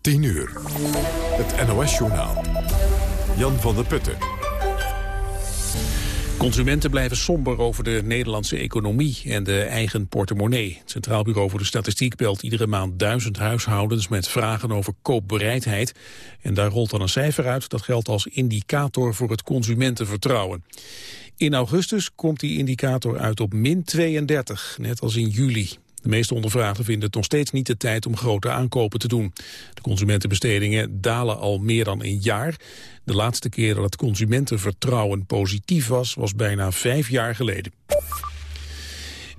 10 uur. Het NOS-journaal. Jan van der Putten. Consumenten blijven somber over de Nederlandse economie en de eigen portemonnee. Het Centraal Bureau voor de Statistiek belt iedere maand duizend huishoudens met vragen over koopbereidheid. En daar rolt dan een cijfer uit dat geldt als indicator voor het consumentenvertrouwen. In augustus komt die indicator uit op min 32, net als in juli. De meeste ondervragen vinden het nog steeds niet de tijd om grote aankopen te doen. De consumentenbestedingen dalen al meer dan een jaar. De laatste keer dat het consumentenvertrouwen positief was, was bijna vijf jaar geleden.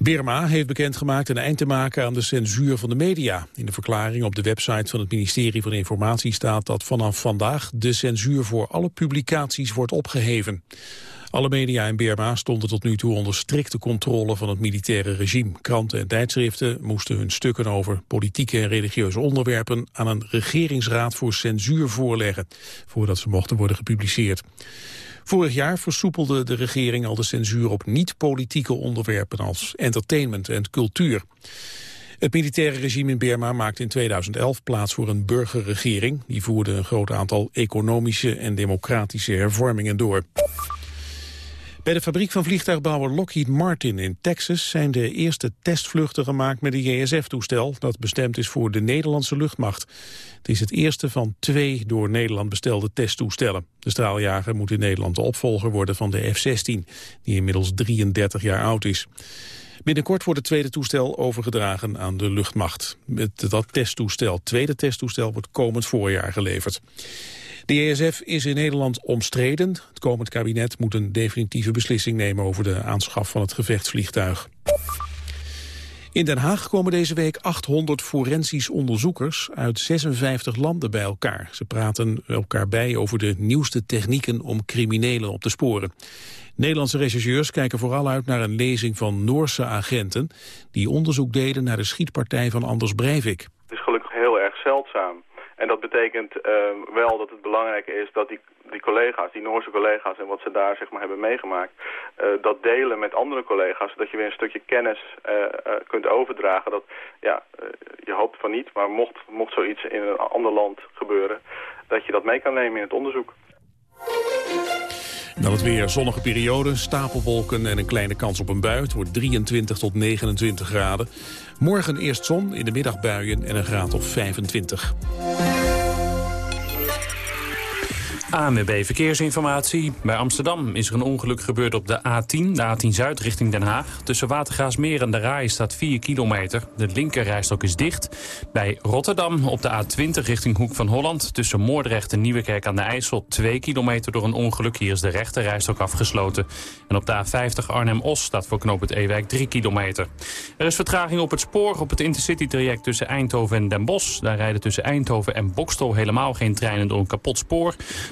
Birma heeft bekendgemaakt een eind te maken aan de censuur van de media. In de verklaring op de website van het ministerie van Informatie staat dat vanaf vandaag de censuur voor alle publicaties wordt opgeheven. Alle media in Burma stonden tot nu toe onder strikte controle van het militaire regime. Kranten en tijdschriften moesten hun stukken over politieke en religieuze onderwerpen aan een regeringsraad voor censuur voorleggen, voordat ze mochten worden gepubliceerd. Vorig jaar versoepelde de regering al de censuur op niet-politieke onderwerpen als entertainment en cultuur. Het militaire regime in Burma maakte in 2011 plaats voor een burgerregering. Die voerde een groot aantal economische en democratische hervormingen door. Bij de fabriek van vliegtuigbouwer Lockheed Martin in Texas zijn de eerste testvluchten gemaakt met een JSF-toestel dat bestemd is voor de Nederlandse luchtmacht. Het is het eerste van twee door Nederland bestelde testtoestellen. De straaljager moet in Nederland de opvolger worden van de F-16, die inmiddels 33 jaar oud is. Binnenkort wordt het tweede toestel overgedragen aan de luchtmacht. Dat testtoestel, tweede testtoestel, wordt komend voorjaar geleverd. De ESF is in Nederland omstreden. Het komend kabinet moet een definitieve beslissing nemen over de aanschaf van het gevechtsvliegtuig. In Den Haag komen deze week 800 forensisch onderzoekers uit 56 landen bij elkaar. Ze praten elkaar bij over de nieuwste technieken om criminelen op te sporen. Nederlandse rechercheurs kijken vooral uit naar een lezing van Noorse agenten... die onderzoek deden naar de schietpartij van Anders Breivik. Het is gelukkig heel erg zeldzaam. En dat betekent uh, wel dat het belangrijk is dat die, die collega's, die Noorse collega's en wat ze daar zeg maar, hebben meegemaakt, uh, dat delen met andere collega's, zodat je weer een stukje kennis uh, kunt overdragen. Dat, ja, je hoopt van niet, maar mocht, mocht zoiets in een ander land gebeuren, dat je dat mee kan nemen in het onderzoek. Dan het weer zonnige periode, stapelwolken en een kleine kans op een bui. Het wordt 23 tot 29 graden. Morgen eerst zon, in de middag buien en een graad of 25. ANWB Verkeersinformatie. Bij Amsterdam is er een ongeluk gebeurd op de A10, de A10 Zuid richting Den Haag. Tussen Watergaasmeer en de Rai staat 4 kilometer. De linkerrijstok is dicht. Bij Rotterdam op de A20 richting Hoek van Holland... tussen Moordrecht en Nieuwekerk aan de IJssel 2 kilometer door een ongeluk. Hier is de rechterrijstok afgesloten. En op de A50 Arnhem-Os staat voor knoop Ewijk 3 kilometer. Er is vertraging op het spoor op het Intercity-traject tussen Eindhoven en Den Bosch. Daar rijden tussen Eindhoven en Bokstel helemaal geen treinen door een kapot spoor.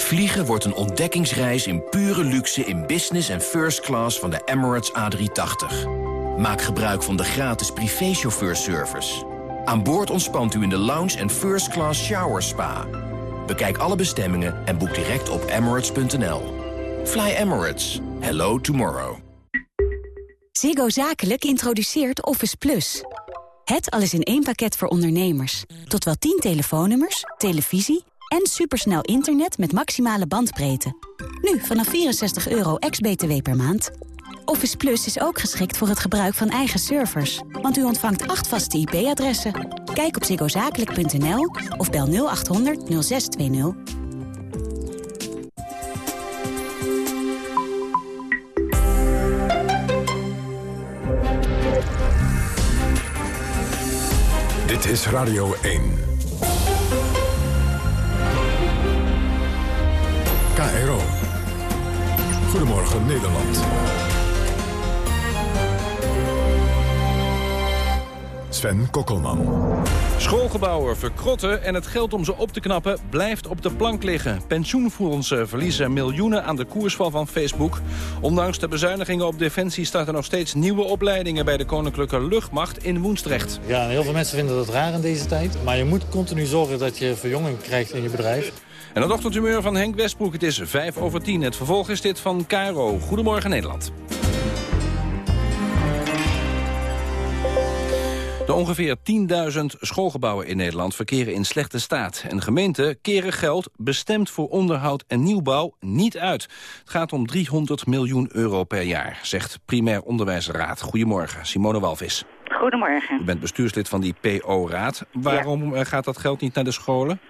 Vliegen wordt een ontdekkingsreis in pure luxe in business en first class van de Emirates A380. Maak gebruik van de gratis privéchauffeurservice. Aan boord ontspant u in de lounge en first class shower spa. Bekijk alle bestemmingen en boek direct op emirates.nl. Fly Emirates. Hello tomorrow. Ziggo Zakelijk introduceert Office Plus. Het alles in één pakket voor ondernemers. Tot wel 10 telefoonnummers, televisie en supersnel internet met maximale bandbreedte. Nu vanaf 64 euro ex-BTW per maand. Office Plus is ook geschikt voor het gebruik van eigen servers. Want u ontvangt acht vaste IP-adressen. Kijk op ziggozakelijk.nl of bel 0800 0620. Dit is Radio 1. KRO. Goedemorgen Nederland. Sven Kokkelman. Schoolgebouwen verkrotten en het geld om ze op te knappen blijft op de plank liggen. Pensioenfondsen verliezen miljoenen aan de koersval van Facebook. Ondanks de bezuinigingen op Defensie starten nog steeds nieuwe opleidingen bij de Koninklijke Luchtmacht in Woensdrecht. Ja, heel veel mensen vinden dat raar in deze tijd. Maar je moet continu zorgen dat je verjonging krijgt in je bedrijf. En het ochtendhumeur van Henk Westbroek, het is 5 over 10. Het vervolg is dit van Caro. Goedemorgen Nederland. De ongeveer 10.000 schoolgebouwen in Nederland verkeren in slechte staat. En gemeenten keren geld bestemd voor onderhoud en nieuwbouw niet uit. Het gaat om 300 miljoen euro per jaar, zegt Primair Onderwijsraad. Goedemorgen, Simone Walvis. Goedemorgen. U bent bestuurslid van die PO-raad. Waarom gaat dat geld niet naar de scholen?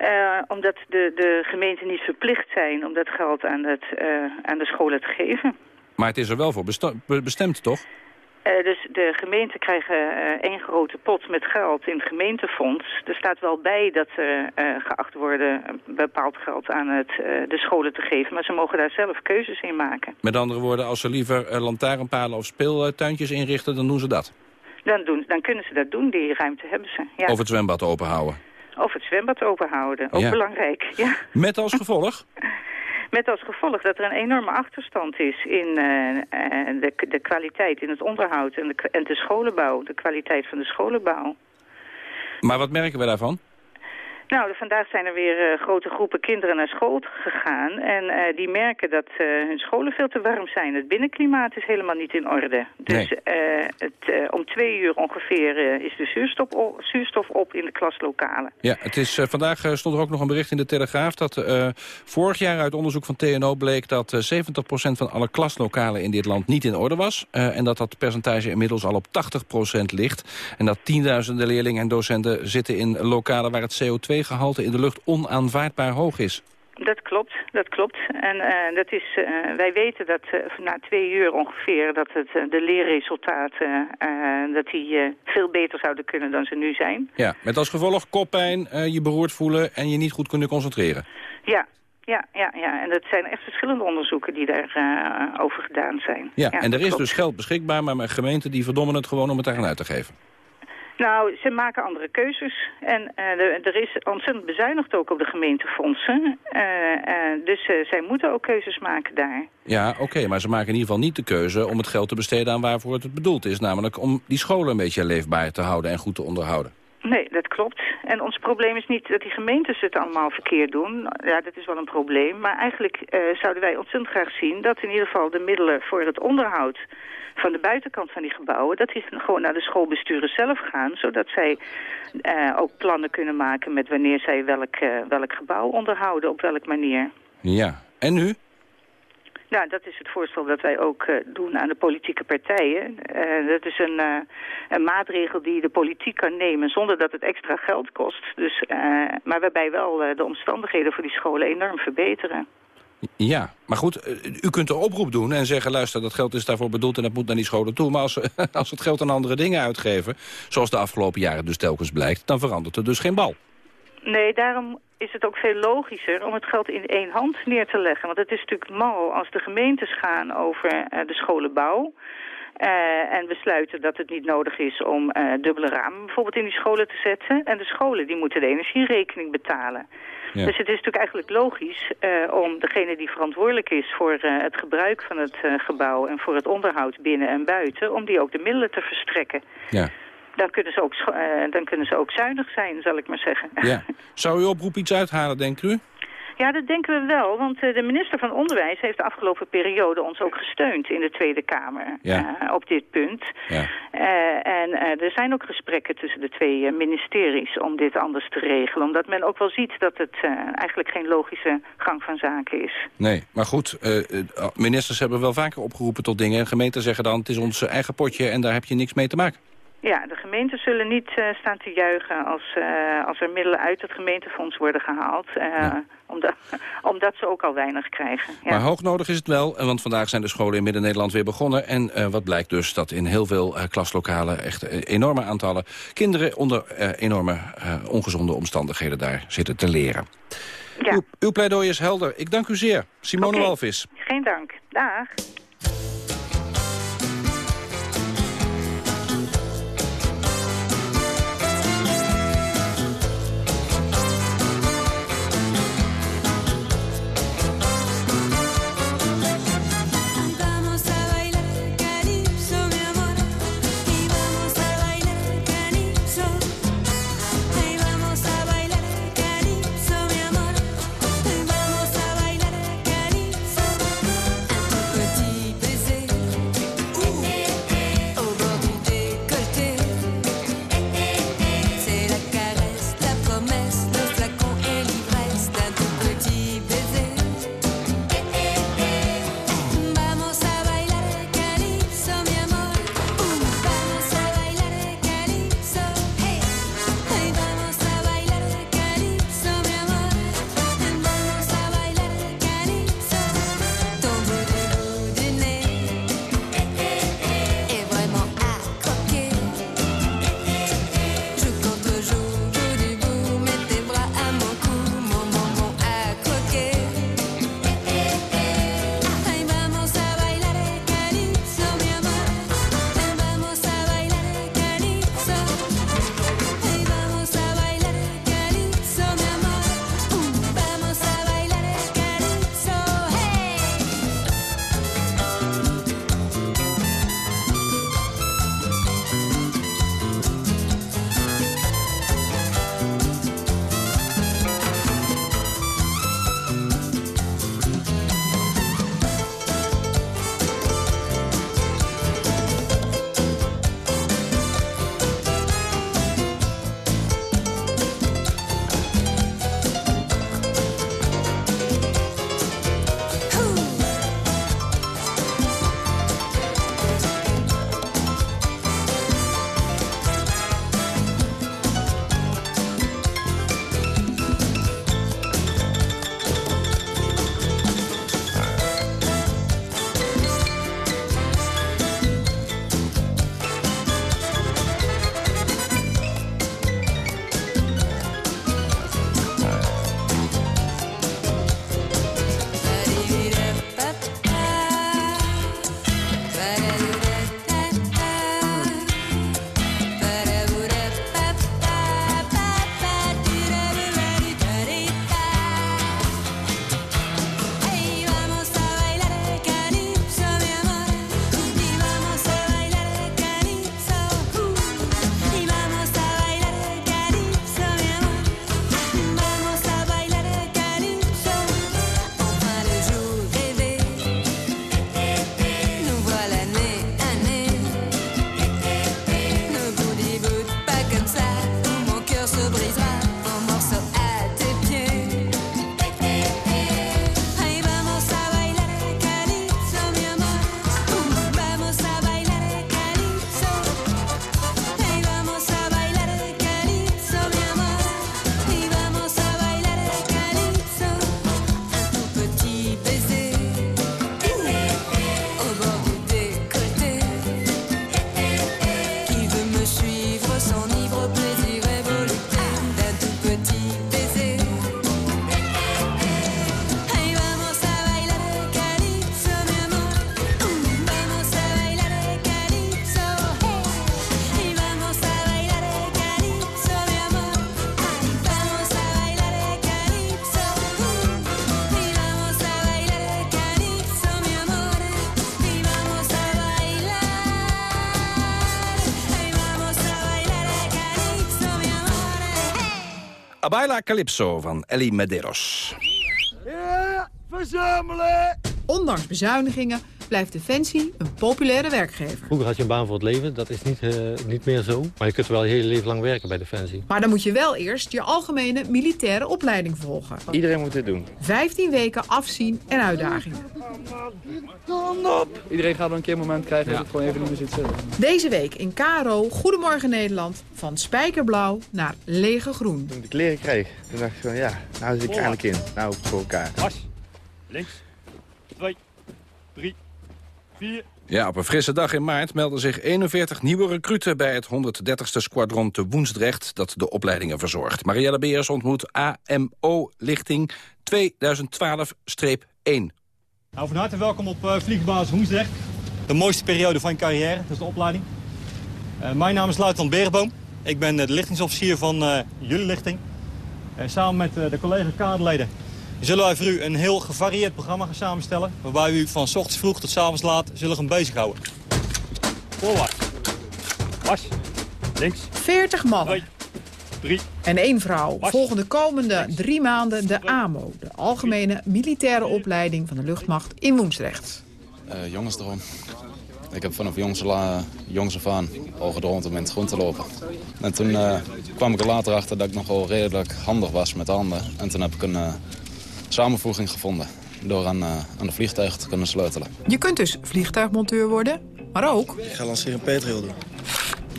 Uh, omdat de, de gemeenten niet verplicht zijn om dat geld aan, het, uh, aan de scholen te geven. Maar het is er wel voor bestemd, toch? Uh, dus de gemeenten krijgen één grote pot met geld in het gemeentefonds. Er staat wel bij dat ze geacht worden bepaald geld aan het, de scholen te geven. Maar ze mogen daar zelf keuzes in maken. Met andere woorden, als ze liever lantaarnpalen of speeltuintjes inrichten, dan doen ze dat? Dan, doen, dan kunnen ze dat doen, die ruimte hebben ze. Ja. Of het zwembad openhouden? Of het zwembad openhouden, ook Ja. belangrijk. Ja. Met als gevolg? Met als gevolg dat er een enorme achterstand is in eh, eh, de, de kwaliteit in het onderhoud en de, en de scholenbouw. De kwaliteit van de scholenbouw. Maar wat merken we daarvan? Nou, vandaag zijn er weer eh, grote groepen kinderen naar school gegaan. En eh, die merken dat eh, hun scholen veel te warm zijn. Het binnenklimaat is helemaal niet in orde. Dus het, om twee uur ongeveer is de zuurstof op, zuurstof op in de klaslokalen. Ja, het is, vandaag stond er ook nog een bericht in de Telegraaf... dat vorig jaar uit onderzoek van TNO bleek dat eh 70% van alle klaslokalen in dit land niet in orde was. en dat dat percentage inmiddels al op 80% ligt. En dat tienduizenden leerlingen en docenten zitten in lokalen waar het CO2-gehalte in de lucht onaanvaardbaar hoog is. Dat klopt, dat klopt. En eh, dat is, eh, wij weten dat eh, na twee uur ongeveer dat het, de leerresultaten dat die, veel beter zouden kunnen dan ze nu zijn. Ja, met als gevolg koppijn, je beroerd voelen en je niet goed kunnen concentreren. Ja, ja, ja, ja. En dat zijn echt verschillende onderzoeken die daarover over gedaan zijn. Ja, en er is klopt. dus geld beschikbaar, maar mijn gemeenten die verdommen het gewoon om het daar aan uit te geven. Nou, ze maken andere keuzes. En eh, er, is ontzettend bezuinigd ook op de gemeentefondsen. Eh, eh, dus zij moeten ook keuzes maken daar. Ja, oké, maar ze maken in ieder geval niet de keuze om het geld te besteden aan waarvoor het bedoeld is. Namelijk om die scholen een beetje leefbaar te houden en goed te onderhouden. Nee, dat klopt. En ons probleem is niet dat die gemeentes het allemaal verkeerd doen. Ja, dat is wel een probleem. Maar eigenlijk eh, zouden wij ontzettend graag zien dat in ieder geval de middelen voor het onderhoud van de buitenkant van die gebouwen, dat die gewoon naar de schoolbesturen zelf gaan, zodat zij eh, ook plannen kunnen maken met wanneer zij welk, eh, welk gebouw onderhouden, op welke manier. Ja, en nu? Nou, dat is het voorstel dat wij ook eh, doen aan de politieke partijen. Eh, dat is een, eh, een maatregel die de politiek kan nemen zonder dat het extra geld kost. Dus, maar waarbij wel de omstandigheden voor die scholen enorm verbeteren. Ja, maar goed, u kunt een oproep doen en zeggen... luister, dat geld is daarvoor bedoeld en dat moet naar die scholen toe. Maar als als het geld aan andere dingen uitgeven... zoals de afgelopen jaren dus telkens blijkt... dan verandert er dus geen bal. Nee, daarom is het ook veel logischer om het geld in één hand neer te leggen. Want het is natuurlijk mal als de gemeentes gaan over eh, de scholenbouw... eh, en besluiten dat het niet nodig is om eh, dubbele ramen bijvoorbeeld in die scholen te zetten. En de scholen die moeten de energierekening betalen. Ja. Dus het is natuurlijk eigenlijk logisch om degene die verantwoordelijk is voor het gebruik van het gebouw en voor het onderhoud binnen en buiten, om die ook de middelen te verstrekken. Ja. Dan kunnen ze ook, eh, dan kunnen ze ook zuinig zijn, zal ik maar zeggen. ja. Zou uw oproep iets uithalen, denkt u? Ja, dat denken we wel, want eh, de minister van Onderwijs heeft de afgelopen periode ons ook gesteund in de Tweede Kamer Ja. eh, op dit punt. Ja. En er zijn ook gesprekken tussen de twee ministeries om dit anders te regelen, omdat men ook wel ziet dat het eigenlijk geen logische gang van zaken is. Nee, maar goed, ministers hebben wel vaker opgeroepen tot dingen... en gemeenten zeggen dan, het is ons eigen potje en daar heb je niks mee te maken. Ja, de gemeenten zullen niet eh, staan te juichen als, eh, als er middelen uit het gemeentefonds worden gehaald. eh, omdat, omdat ze ook al weinig krijgen. Ja. Maar hoognodig is het wel, want vandaag zijn de scholen in Midden-Nederland weer begonnen. En wat blijkt dus dat in heel veel klaslokalen echt enorme aantallen kinderen onder enorme ongezonde omstandigheden daar zitten te leren. Ja. Uw, uw pleidooi is helder. Ik dank u zeer. Simone Oké. Walvis. Geen dank. Dag. Abaila Calypso van Ellie Medeiros. Ja, verzamelen! Ondanks bezuinigingen blijft Defensie een populaire werkgever. Vroeger had je een baan voor het leven, dat is niet, uh, niet meer zo. Maar je kunt wel je hele leven lang werken bij Defensie. Maar dan moet je wel eerst je algemene militaire opleiding volgen. Iedereen moet dit doen. 15 weken afzien en uitdagingen. Iedereen gaat wel een keer een moment krijgen dat het gewoon even niet meer zit zitten. Deze week in Karo, Goedemorgen Nederland, van spijkerblauw naar lege groen. Toen ik de kleren kreeg, toen dacht ik van ja, nou zit ik eindelijk in. Nou voor elkaar. links, twee, drie, ja, op een frisse dag in maart melden zich 41 nieuwe recruten... bij het 130ste squadron te Woensdrecht dat de opleidingen verzorgt. Marielle Beers ontmoet AMO-lichting 2012-1. Nou, van harte welkom op uh, vliegbasis Woensdrecht. De mooiste periode van je carrière, dat is de opleiding. Uh, mijn naam is luitenant Berenboom. Ik ben uh, de lichtingsofficier van jullie lichting. samen met de collega kaderleden zullen wij voor u een heel gevarieerd programma gaan samenstellen... waarbij we u van s ochtends vroeg tot s avonds laat zullen gaan bezighouden. Voorwaarts. Pas. Links. 40 mannen. Drie. En één vrouw volgen de komende drie maanden de AMO... de Algemene Militaire Opleiding van de Luchtmacht in Woensdrecht. Uh, jongensdroom. Ik heb vanaf jongs, jongs af aan al gedroomd om in het groen te lopen. En toen uh, kwam ik er later achter dat ik nogal redelijk handig was met de handen. En toen heb ik een... Samenvoeging gevonden door aan, uh, aan de vliegtuigen te kunnen sleutelen. Je kunt dus vliegtuigmonteur worden, maar ook... Ik ga lanceren Petriel doen.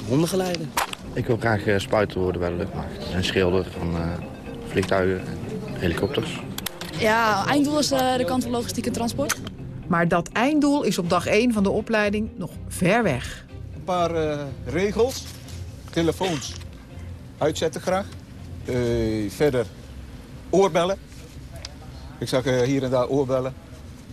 Hondengeleider. Ik wil graag uh, spuiter worden bij de luchtmacht. En schilder van uh, vliegtuigen en helikopters. Ja, einddoel is de kant van logistieke transport. Maar dat einddoel is op dag 1 van de opleiding nog ver weg. Een paar regels, telefoons uitzetten graag. verder oorbellen ik zag uh, hier en daar oorbellen.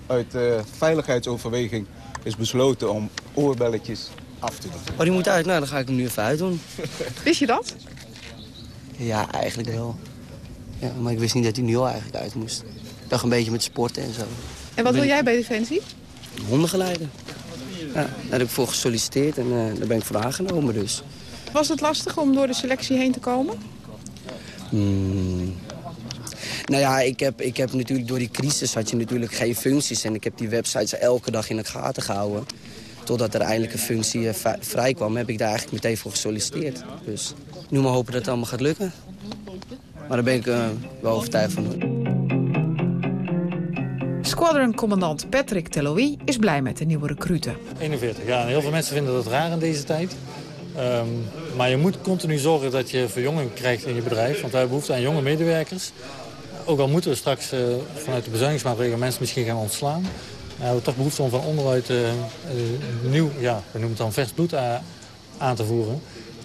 Uit uh, veiligheidsoverweging is besloten om oorbelletjes af te doen. Oh, die moet uit? Nou, dan ga ik hem nu even uitdoen. Wist je dat? Ja, eigenlijk wel. Ja, maar ik wist niet dat hij nu al eigenlijk uit moest. Ik dacht een beetje met sporten en zo. En wat wil jij bij Defensie? Hondengeleider. Ja, daar heb ik voor gesolliciteerd en uh, daar ben ik voor aangenomen dus. Was het lastig om door de selectie heen te komen? Hmm, nou ja, ik heb, ik heb natuurlijk door die crisis had je natuurlijk geen functies. En ik heb die websites elke dag in de gaten gehouden. Totdat er eindelijk een functie uh, vrij kwam, heb ik daar eigenlijk meteen voor gesolliciteerd. Dus nu maar hopen dat het allemaal gaat lukken. Maar daar ben ik uh, wel overtuigd van. Squadron-commandant Patrick Teloui is blij met de nieuwe recruten. 41, ja. heel veel mensen vinden dat raar in deze tijd. Um, maar je moet continu zorgen dat je verjonging krijgt in je bedrijf. Want wij hebben behoefte aan jonge medewerkers. Ook al moeten we straks uh, vanuit de bezuinigingsmaatregelen mensen misschien gaan ontslaan. Uh, hebben we toch behoefte om van onderuit uh, nieuw, ja, we noemen het dan vers bloed aan te voeren.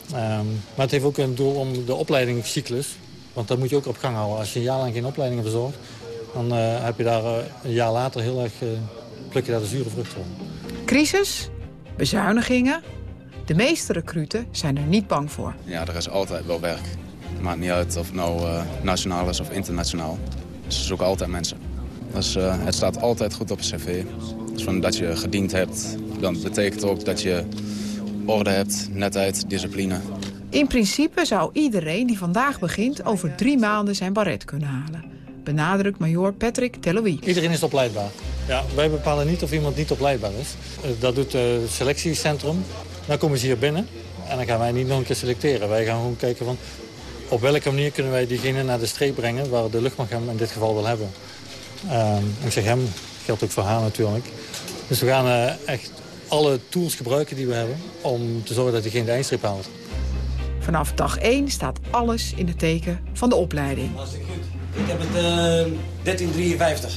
Um, maar het heeft ook een doel om de opleidingscyclus, want dat moet je ook op gang houden. Als je een jaar lang geen opleidingen verzorgt, dan heb je daar een jaar later heel erg, pluk je daar de zure vruchten van. Crisis, bezuinigingen, de meeste recruten zijn er niet bang voor. Ja, er is altijd wel werk. Maakt niet uit of het nou uh, nationaal is of internationaal. Ze zoeken altijd mensen. Dus uh, het staat altijd goed op een cv. Dus van dat je gediend hebt, dan betekent ook dat je orde hebt, netheid, discipline. In principe zou iedereen die vandaag begint over drie maanden zijn baret kunnen halen. Benadrukt major Patrick Teloui. Iedereen is opleidbaar. Ja, wij bepalen niet of iemand niet opleidbaar is. Eh, dat doet het selectiecentrum. Dan komen ze hier binnen en dan gaan wij niet nog een keer selecteren. Wij gaan gewoon kijken van op welke manier kunnen wij diegene naar de streep brengen... waar de luchtmacht hem in dit geval wil hebben. Um, ik zeg hem, geldt ook voor haar natuurlijk. Dus we gaan uh, echt alle tools gebruiken die we hebben... om te zorgen dat diegene de eindstreep haalt. Vanaf dag 1 staat alles in het teken van de opleiding. Hartstikke goed. Ik heb het uh, 1353.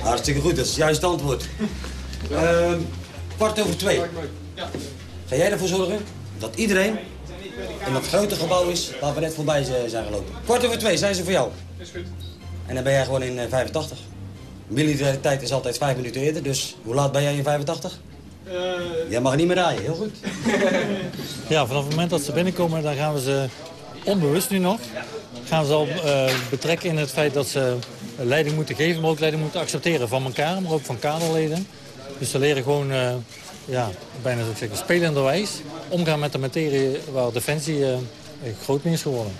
Hartstikke goed, dat is het juiste antwoord. uh, kwart over twee. Ga jij ervoor zorgen dat iedereen in dat grote gebouw is waar we net voorbij zijn gelopen. Kwart over twee zijn ze voor jou. Is goed. En dan ben jij gewoon in 85. Militariteit is altijd vijf minuten eerder, dus hoe laat ben jij in 85? Uh... Jij mag niet meer rijden, heel goed. ja, vanaf het moment dat ze binnenkomen, dan gaan we ze onbewust nu nog... gaan ze al uh, betrekken in het feit dat ze leiding moeten geven... maar ook leiding moeten accepteren van elkaar, maar ook van kaderleden. Dus ze leren gewoon uh, ja, bijna zeggen, spelenderwijs omgaan met de materie waar Defensie uh, groot mee is geworden.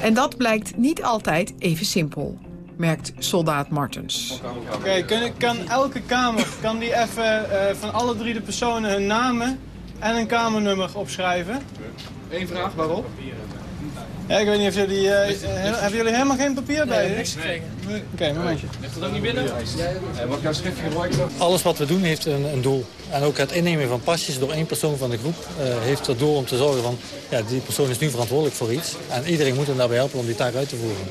En dat blijkt niet altijd even simpel, merkt soldaat Martens. Oké, kan, kan elke kamer kan die even uh, van alle drie de personen hun namen en een kamernummer opschrijven? Eén vraag, waarom? Ja, ik weet niet of jullie... Uh, hebben jullie helemaal geen papier bij? Nee, niks gekregen. Oké, okay, momentje. Ligt dat ook niet binnen? En wat jouw schriftje gebruiken? Alles wat we doen heeft een, een, doel. En ook het innemen van pasjes door één persoon van de groep uh, heeft het doel om te zorgen van... ja, die persoon is nu verantwoordelijk voor iets. En iedereen moet hem daarbij helpen om die taak uit te voeren.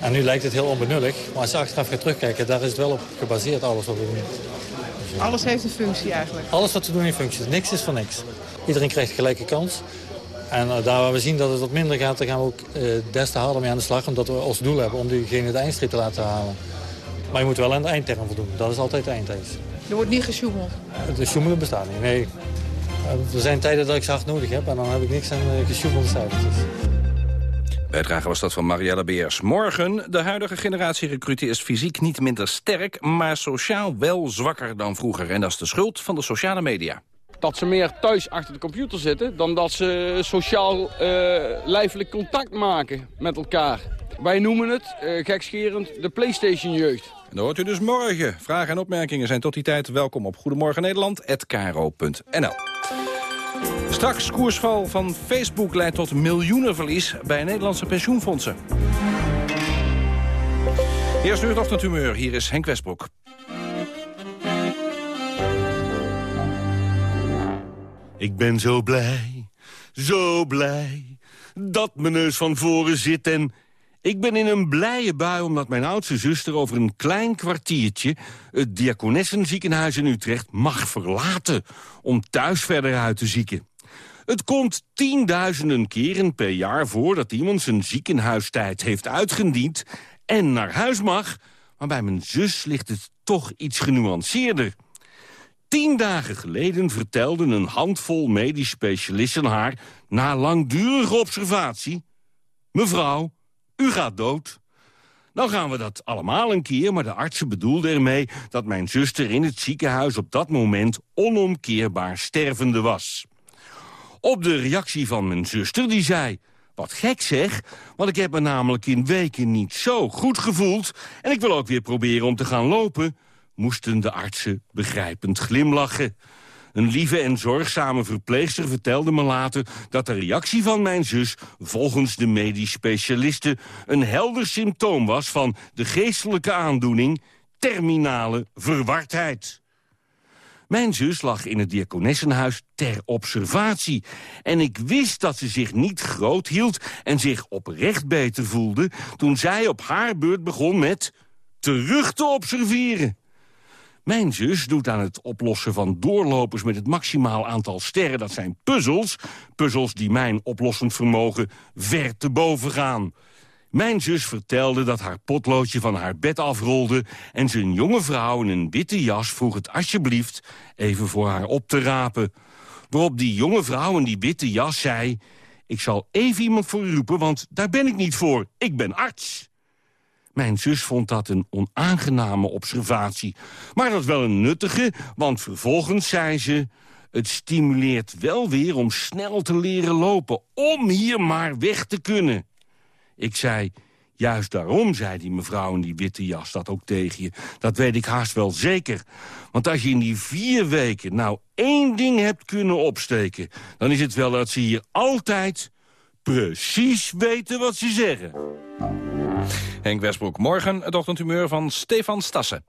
En nu lijkt het heel onbenullig, maar als je achteraf gaat terugkijken... daar is het wel op gebaseerd, alles wat we doen. Alles heeft een functie eigenlijk? Alles wat we doen heeft functie. Niks is voor niks. Iedereen krijgt gelijke kans. En uh, daar waar we zien dat het wat minder gaat, dan gaan we ook uh, des te harder mee aan de slag. Omdat we als doel hebben om diegene de eindstreep te laten halen. Maar je moet wel aan de eindterm voldoen. Dat is altijd de eindeis. Er wordt niet gesjoemeld? De sjoemelen bestaat niet, nee. Uh, er zijn tijden dat ik ze hard nodig heb en dan heb ik niks aan uh, gesjoemelde cijfertjes. Bijdrage was dat van Marielle Beers. Morgen, de huidige generatie recruten is fysiek niet minder sterk... maar sociaal wel zwakker dan vroeger. En dat is de schuld van de sociale media dat ze meer thuis achter de computer zitten... dan dat ze sociaal uh, lijfelijk contact maken met elkaar. Wij noemen het, uh, gekscherend, de Playstation-jeugd. En dat hoort u dus morgen. Vragen en opmerkingen zijn tot die tijd welkom op Goedemorgen Nederland@kro.nl. Straks koersval van Facebook leidt tot miljoenenverlies bij Nederlandse pensioenfondsen. Eerst nu het ochtendhumeur. Hier is Henk Westbroek. Ik ben zo blij, zo blij, dat mijn neus van voren zit en... Ik ben in een blije bui omdat mijn oudste zuster over een klein kwartiertje... het Diakonessenziekenhuis in Utrecht mag verlaten om thuis verder uit te zieken. Het komt tienduizenden keren per jaar voor dat iemand zijn ziekenhuistijd heeft uitgediend... en naar huis mag, maar bij mijn zus ligt het toch iets genuanceerder... Tien dagen geleden vertelden een handvol medisch specialisten haar... na langdurige observatie... Mevrouw, u gaat dood. Nou gaan we dat allemaal een keer, maar de artsen bedoelden ermee... dat mijn zuster in het ziekenhuis op dat moment onomkeerbaar stervende was. Op de reactie van mijn zuster, die zei... Wat gek zeg, want ik heb me namelijk in weken niet zo goed gevoeld... en ik wil ook weer proberen om te gaan lopen moesten de artsen begrijpend glimlachen. Een lieve en zorgzame verpleegster vertelde me later... dat de reactie van mijn zus volgens de medisch specialisten... een helder symptoom was van de geestelijke aandoening... terminale verwardheid. Mijn zus lag in het diakonessenhuis ter observatie. En ik wist dat ze zich niet groot hield en zich oprecht beter voelde... toen zij op haar beurt begon met terug te observeren. Mijn zus doet aan het oplossen van doorlopers met het maximaal aantal sterren. Dat zijn puzzels, puzzels die mijn oplossend vermogen ver te boven gaan. Mijn zus vertelde dat haar potloodje van haar bed afrolde... en zijn jonge vrouw in een witte jas vroeg het alsjeblieft even voor haar op te rapen. Waarop die jonge vrouw in die witte jas zei... ik zal even iemand voor roepen, want daar ben ik niet voor. Ik ben arts. Mijn zus vond dat een onaangename observatie. Maar dat wel een nuttige, want vervolgens zei ze... het stimuleert wel weer om snel te leren lopen... om hier maar weg te kunnen. Ik zei, juist daarom, zei die mevrouw in die witte jas dat ook tegen je. Dat weet ik haast wel zeker. Want als je in die vier weken nou één ding hebt kunnen opsteken... dan is het wel dat ze hier altijd precies weten wat ze zeggen. Henk Westbroek. Morgen het ochtendhumeur van Stefan Stassen.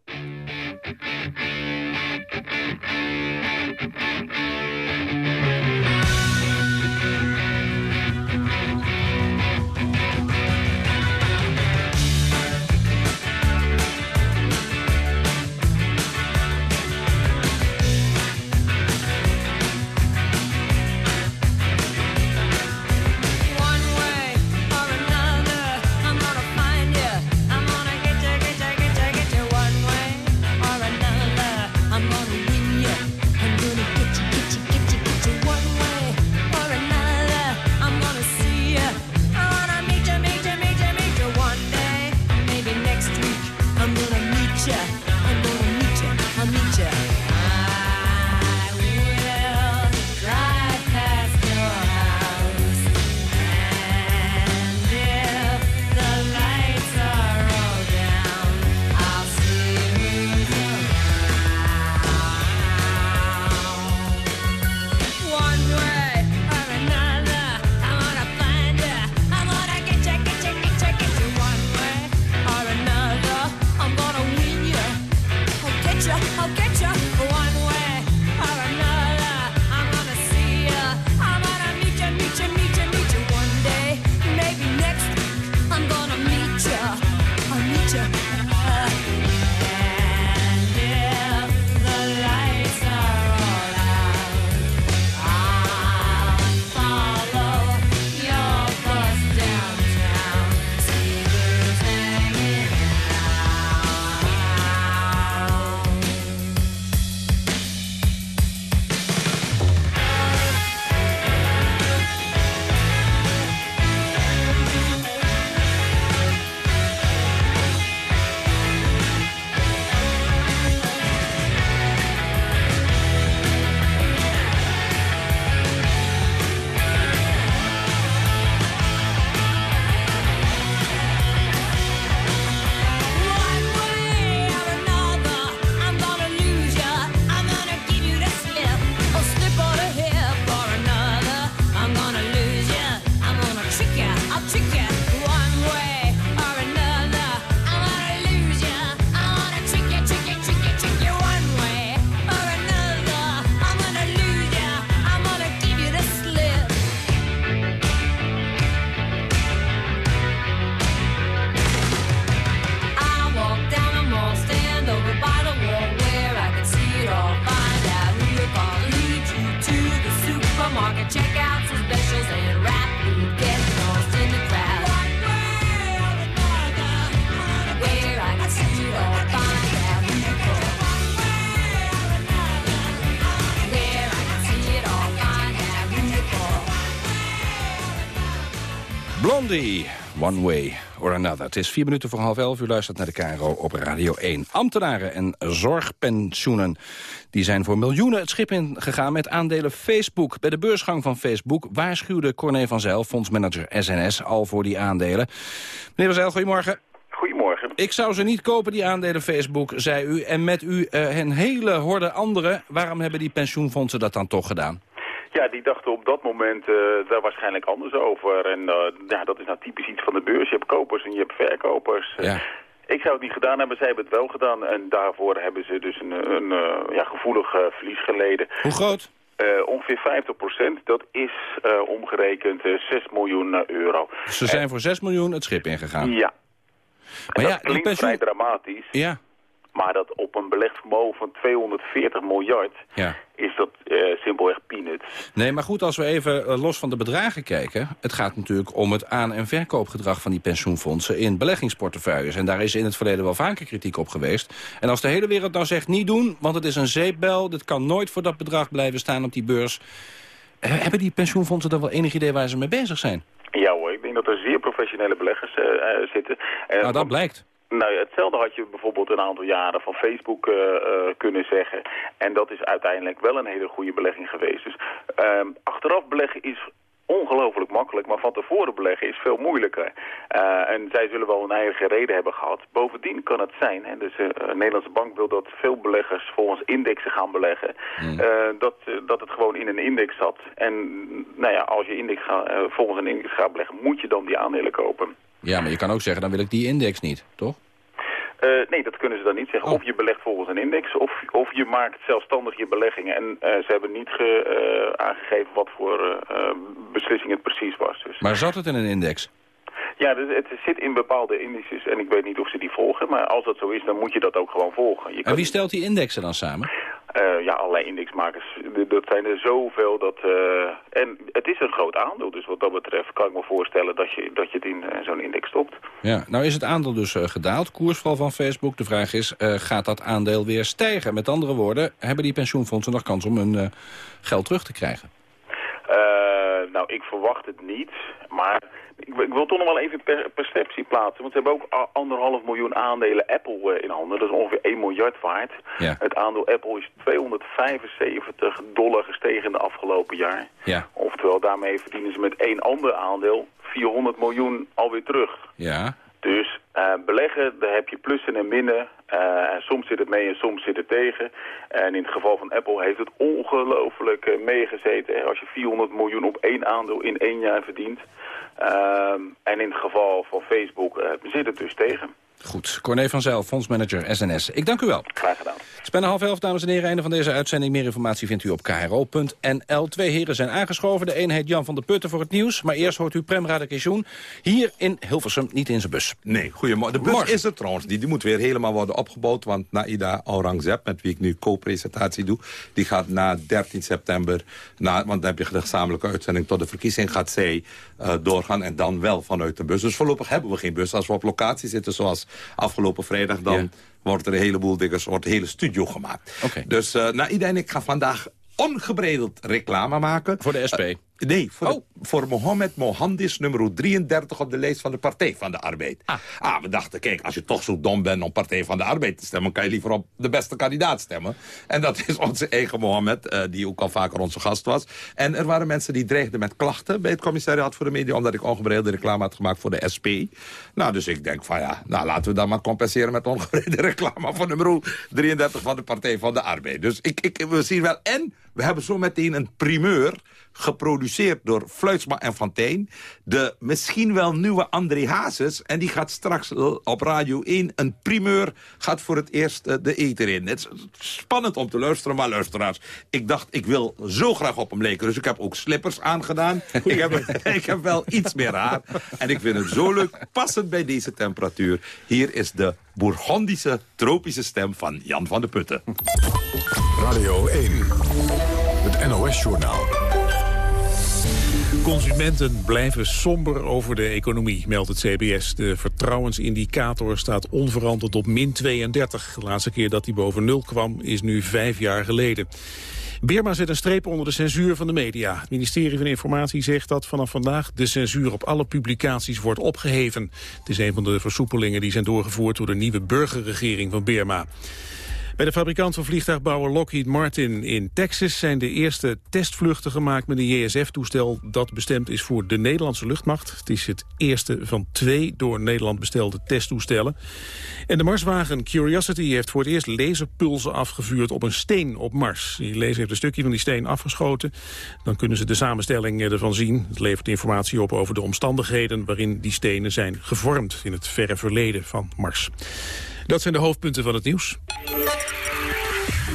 One Way or Another. Het is vier minuten voor half elf. U luistert naar de KRO op Radio 1. Ambtenaren en zorgpensioenen die zijn voor miljoenen het schip in gegaan met aandelen Facebook. Bij de beursgang van Facebook waarschuwde Corné van Zijl, fondsmanager SNS, al voor die aandelen. Meneer van Zijl, goedemorgen. Goedemorgen. Ik zou ze niet kopen, die aandelen Facebook, zei u. En met u uh, een hele horde anderen. Waarom hebben die pensioenfondsen dat dan toch gedaan? Ja, die dachten op dat moment uh, daar waarschijnlijk anders over. En uh, ja, dat is nou typisch iets van de beurs. Je hebt kopers en je hebt verkopers. Ja. Ik zou het niet gedaan hebben, zij hebben het wel gedaan. En daarvoor hebben ze dus een, een uh, ja, gevoelig verlies geleden. Hoe groot? ongeveer 50 procent. Dat is omgerekend 6 miljoen euro. Ze zijn en... voor 6 miljoen het schip ingegaan? Ja. Maar dat ja, klinkt pensioen... vrij dramatisch. Ja. Maar dat op een belegd vermogen van 240 miljard ja. is dat uh, simpelweg peanuts. Nee, maar goed, als we even uh, los van de bedragen kijken... het gaat natuurlijk om het aan- en verkoopgedrag van die pensioenfondsen... in beleggingsportefeuilles. En daar is in het verleden wel vaker kritiek op geweest. En als de hele wereld dan zegt niet doen, want het is een zeepbel... dit kan nooit voor dat bedrag blijven staan op die beurs... Uh, hebben die pensioenfondsen dan wel enig idee waar ze mee bezig zijn? Ja hoor, ik denk dat er zeer professionele beleggers zitten. nou, dat blijkt. Nou ja, hetzelfde had je bijvoorbeeld een aantal jaren van Facebook uh, uh, kunnen zeggen. En dat is uiteindelijk wel een hele goede belegging geweest. Dus uh, achteraf beleggen is ongelooflijk makkelijk, maar van tevoren beleggen is veel moeilijker. Uh, en zij zullen wel een eigen reden hebben gehad. Bovendien kan het zijn, en dus de Nederlandse bank wil dat veel beleggers volgens indexen gaan beleggen, Hmm. uh, dat, dat het gewoon in een index zat. En nou ja, als je index ga, volgens een index gaat beleggen, moet je dan die aandelen kopen. Ja, maar je kan ook zeggen, dan wil ik die index niet, toch? Uh, nee, dat kunnen ze dan niet zeggen. Oh. Of je belegt volgens een index, of, of je maakt zelfstandig je beleggingen. En uh, ze hebben niet ge, uh, aangegeven wat voor beslissing het precies was. Dus. Maar zat het in een index? Ja, dus het zit in bepaalde indices en ik weet niet of ze die volgen. Maar als dat zo is, dan moet je dat ook gewoon volgen. Je en wie stelt die indexen dan samen? Uh, ja, allerlei indexmakers. Dat zijn er zoveel dat... Uh, en het is een groot aandeel, dus wat dat betreft kan ik me voorstellen dat je, dat je het in uh, zo'n index stopt. Ja, nou is het aandeel dus gedaald, koersval van Facebook. De vraag is, gaat dat aandeel weer stijgen? Met andere woorden, hebben die pensioenfondsen nog kans om hun geld terug te krijgen? nou, ik verwacht het niet, maar... Ik, ik, wil toch nog wel even per perceptie plaatsen. Want ze hebben ook anderhalf miljoen aandelen Apple uh, in handen. Dat is ongeveer 1 miljard waard. Ja. Het aandeel Apple is 275 dollar gestegen in de afgelopen jaar. Ja. Oftewel, daarmee verdienen ze met één ander aandeel 400 miljoen alweer terug. Ja. Dus uh, beleggen, daar heb je plussen en minnen. Uh, soms zit het mee en soms zit het tegen. En in het geval van Apple heeft het ongelooflijk uh, meegezeten. Als je 400 miljoen op één aandeel in één jaar verdient. Uh, en in het geval van Facebook zit het dus tegen. Goed. Corné van Zijl, fondsmanager SNS. Ik dank u wel. Graag gedaan. is bijna half elf, dames en heren. Einde van deze uitzending. Meer informatie vindt u op kro.nl. Twee heren zijn aangeschoven. De een heet Jan van der Putten voor het nieuws. Maar eerst hoort u Prem Radakation hier in Hilversum, niet in zijn bus. Nee, goedemorgen. De bus is er trouwens. Die, die moet weer helemaal worden opgebouwd. Want Naida Aurangzeb, met wie ik nu co-presentatie doe... die gaat na 13 september, na, want dan heb je de gezamenlijke uitzending... tot de verkiezing gaat zij uh, doorgaan en dan wel vanuit de bus. Dus voorlopig hebben we geen bus. Als we op locatie zitten, zoals afgelopen vrijdag... dan wordt er een heleboel diggers, wordt de hele studio gemaakt. Okay. Dus uh, Naida en ik gaan vandaag ongebreideld reclame maken. Voor de SP? Nee, voor, oh. voor Mohammed Mohandis, nummer 33 op de lijst van de Partij van de Arbeid. Ah. ah. we dachten, kijk, als je toch zo dom bent om Partij van de Arbeid te stemmen... kan je liever op de beste kandidaat stemmen. En dat is onze eigen Mohammed, uh, die ook al vaker onze gast was. En er waren mensen die dreigden met klachten bij het commissariaat voor de media... omdat ik ongebreide reclame had gemaakt voor de SP. Nou, dus ik denk van ja, nou laten we dan maar compenseren... met ongebreide reclame voor nummer 33 van de Partij van de Arbeid. Dus ik, ik, we zien wel... En we hebben zo meteen een primeur geproduceerd door Fluitsma en Fontijn. De misschien wel nieuwe André Hazes. En die gaat straks op Radio 1 een primeur. Gaat voor het eerst de eter in. Het is spannend om te luisteren, maar luisteraars. Ik dacht, ik wil zo graag op hem leken. Dus ik heb ook slippers aangedaan. ik, heb, ik heb wel iets meer haar. En ik vind het zo leuk, passend bij deze temperatuur. Hier is de Bourgondische tropische stem van Jan van de Putten. Radio 1, het NOS-journaal. Consumenten blijven somber over de economie, meldt het CBS. De vertrouwensindicator staat onveranderd op min 32. De laatste keer dat hij boven nul kwam is nu vijf jaar geleden. Birma zet een streep onder de censuur van de media. Het ministerie van Informatie zegt dat vanaf vandaag de censuur op alle publicaties wordt opgeheven. Het is een van de versoepelingen die zijn doorgevoerd door de nieuwe burgerregering van Birma. Bij de fabrikant van vliegtuigbouwer Lockheed Martin in Texas zijn de eerste testvluchten gemaakt met een JSF-toestel dat bestemd is voor de Nederlandse luchtmacht. Het is het eerste van twee door Nederland bestelde testtoestellen. En de Marswagen Curiosity heeft voor het eerst laserpulsen afgevuurd op een steen op Mars. Die laser heeft een stukje van die steen afgeschoten. Dan kunnen ze de samenstelling ervan zien. Het levert informatie op over de omstandigheden waarin die stenen zijn gevormd in het verre verleden van Mars. Dat zijn de hoofdpunten van het nieuws.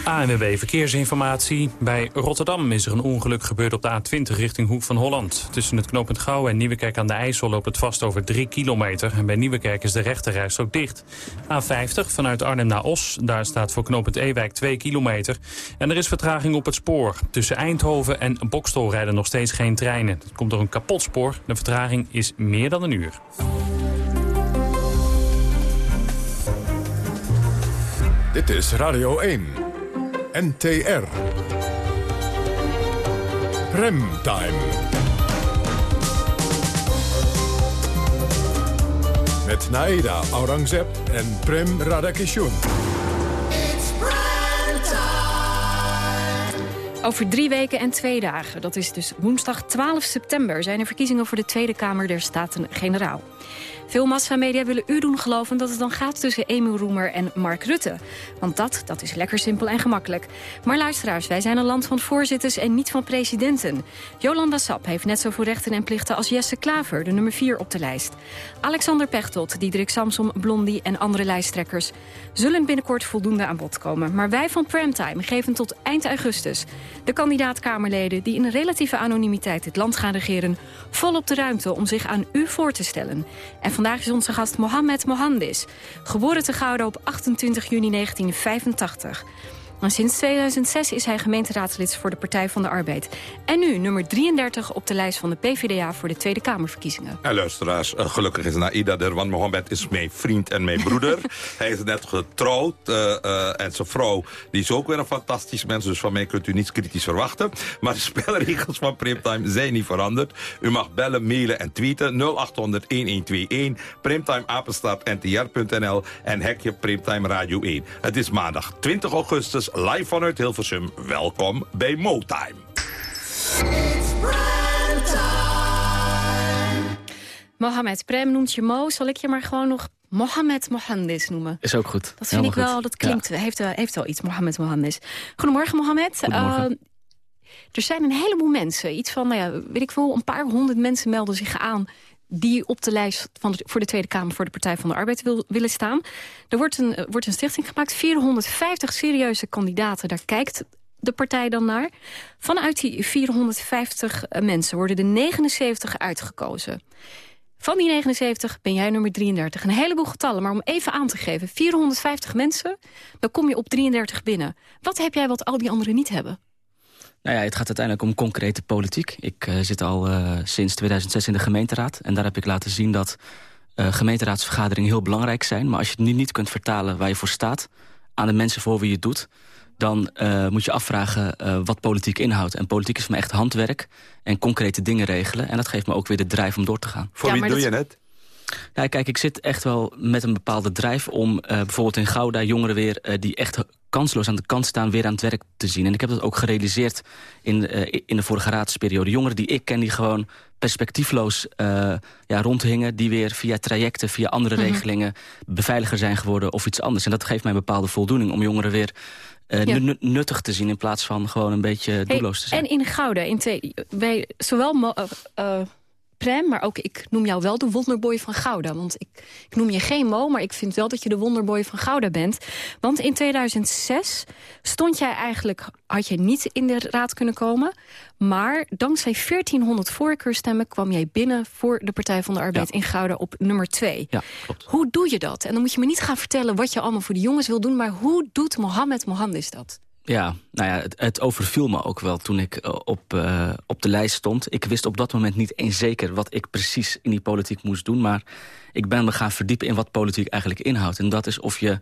ANWB Verkeersinformatie. Bij Rotterdam is er een ongeluk gebeurd op de A20 richting Hoek van Holland. Tussen het knooppunt Gouwen en Nieuwekerk aan de IJssel loopt het vast over 3 kilometer. En bij Nieuwekerk is de rechterreis ook dicht. A50 vanuit Arnhem naar Os. Daar staat voor knooppunt Ewijk 2 kilometer. En er is vertraging op het spoor. Tussen Eindhoven en Bokstel rijden nog steeds geen treinen. Dat komt door een kapot spoor. De vertraging is meer dan een uur. Dit is Radio 1. NTR. Premtime. Met Naida Aurangzeb en Prem Radakishun. Over drie weken en twee dagen, dat is dus woensdag 12 september... zijn er verkiezingen voor de Tweede Kamer der Staten-Generaal. Veel massamedia willen u doen geloven dat het dan gaat tussen Emiel Roemer en Mark Rutte. Want dat, dat is lekker simpel en gemakkelijk. Maar luisteraars, wij zijn een land van voorzitters en niet van presidenten. Jolanda Sap heeft net zoveel rechten en plichten als Jesse Klaver, de nummer 4 op de lijst. Alexander Pechtold, Diederik Samsom, Blondie en andere lijsttrekkers... zullen binnenkort voldoende aan bod komen. Maar wij van Primetime geven tot eind augustus... de kandidaat-Kamerleden die in relatieve anonimiteit het land gaan regeren... volop de ruimte om zich aan u voor te stellen. En vandaag is onze gast Mohamed Mohandis. Geboren te Gouden op 28 juni 1985. En sinds 2006 is hij gemeenteraadslid voor de Partij van de Arbeid. En nu nummer 33 op de lijst van de PvdA voor de Tweede Kamerverkiezingen. Ja, luisteraars, uh, gelukkig is Naida er, want Mohammed is mijn vriend en mijn broeder. hij is net getrouwd uh, uh, en zijn vrouw die is ook weer een fantastisch mens... dus van mij kunt u niets kritisch verwachten. Maar de spelregels van Primtime zijn niet veranderd. U mag bellen, mailen en tweeten 0800-1121, primtimeapenstaartntr.nl en hekje Primtime Radio 1. Het is maandag 20 augustus live vanuit Hilversum. Welkom bij Motime. Mohamed Prem noemt je Mo. Zal ik je maar gewoon nog Mohamed Mohandis noemen? Is ook goed. Dat vind ik wel, dat klinkt, ja. heeft, heeft wel iets, Mohamed Mohandis. Goedemorgen, Mohamed. Goedemorgen. Uh, er zijn een heleboel mensen, iets van, nou ja, weet ik veel, een paar honderd mensen melden zich aan die op de lijst van voor de Tweede Kamer voor de Partij van de Arbeid wil, willen staan. Er wordt een, eh, wordt een stichting gemaakt, 450 serieuze kandidaten. Daar kijkt de partij dan naar. Vanuit die 450 eh, mensen worden de 79 uitgekozen. Van die 79 ben jij nummer 33. Een heleboel getallen, maar om even aan te geven. 450 mensen, dan kom je op 33 binnen. Wat heb jij wat al die anderen niet hebben? Nou ja, het gaat uiteindelijk om concrete politiek. Ik uh, zit al uh, sinds 2006 in de gemeenteraad. En daar heb ik laten zien dat uh, gemeenteraadsvergaderingen heel belangrijk zijn. Maar als je het nu niet kunt vertalen waar je voor staat... aan de mensen voor wie je het doet dan uh, moet je afvragen uh, wat politiek inhoudt. En politiek is voor me echt handwerk en concrete dingen regelen. En dat geeft me ook weer de drijf om door te gaan. Voor ja, wie doe dat... je het? Nou, kijk, ik zit echt wel met een bepaalde drijf om uh, bijvoorbeeld in Gouda jongeren weer... die echt kansloos aan de kant staan, weer aan het werk te zien. En ik heb dat ook gerealiseerd in, in de vorige raadsperiode. Jongeren die ik ken, die gewoon perspectiefloos ja, rondhingen... die weer via trajecten, via andere mm -hmm. regelingen... beveiliger zijn geworden of iets anders. En dat geeft mij een bepaalde voldoening om jongeren weer uh, ja. nuttig te zien in plaats van gewoon een beetje doelloos te zijn. En in Gouda, in twee, bij zowel Prem, maar ook ik noem jou wel de wonderboy van Gouda. Want ik, ik, noem je geen Mo, maar ik vind wel dat je de wonderboy van Gouda bent. Want in 2006 stond jij eigenlijk, had je niet in de raad kunnen komen... maar dankzij 1400 voorkeurstemmen kwam jij binnen... voor de Partij van de Arbeid ja. in Gouda op nummer 2. Ja, klopt. Hoe doe je dat? En dan moet je me niet gaan vertellen wat je allemaal voor de jongens wil doen... maar hoe doet Mohammed Mohammed dat? Ja, nou ja, het, overviel me ook wel toen ik uh, op, uh, op de lijst stond. Ik wist op dat moment niet eens zeker wat ik precies in die politiek moest doen. Maar ik ben me gaan verdiepen in wat politiek eigenlijk inhoudt. En dat is of je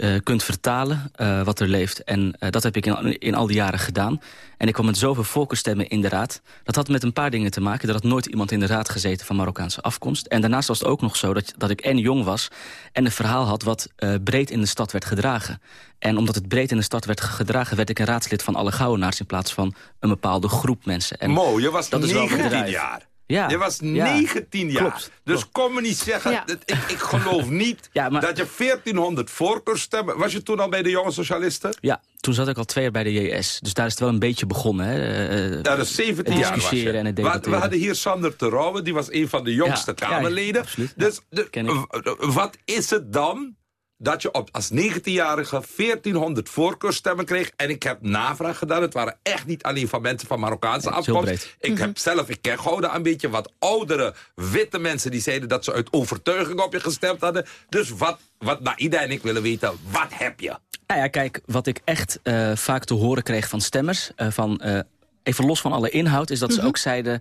uh, kunt vertalen uh, wat er leeft. En uh, dat heb ik in, in, al die jaren gedaan. En ik kwam met zoveel focusstemmen in de raad. Dat had met een paar dingen te maken. Er had nooit iemand in de raad gezeten van Marokkaanse afkomst. En daarnaast was het ook nog zo dat, dat ik en jong was... en een verhaal had wat breed in de stad werd gedragen. En omdat het breed in de stad werd gedragen... werd ik een raadslid van alle Gouwenaars... in plaats van een bepaalde groep mensen. En Mo, je was dat 19 jaar. Ja, je was 19 ja, jaar. Klopt, dus klopt. kom me niet zeggen, ja. dat, ik, ik, geloof niet maar, dat je 1400 voorkeurstemmen... Was je toen al bij de jonge socialisten? Ja, toen zat ik al twee jaar bij de JS. Dus daar is het wel een beetje begonnen. Hè. Uh, ja, dat is 17 jaar was je. En het we, we hadden hier Sander Terouwe, die was een van de jongste Kamerleden. dus de, wat is het dan dat je op, als 19-jarige 1400 voorkeurstemmen kreeg. En ik heb navraag gedaan. Het waren echt niet alleen van mensen van Marokkaanse ja, afkomst. Ik heb zelf, ik ken Gouda een beetje wat oudere witte mensen... die zeiden dat ze uit overtuiging op je gestemd hadden. Dus wat, wat Naida en ik willen weten, wat heb je? Nou ja, kijk, wat ik echt uh, vaak te horen kreeg van stemmers... Uh, van, uh, even los van alle inhoud, is dat mm -hmm. ze ook zeiden...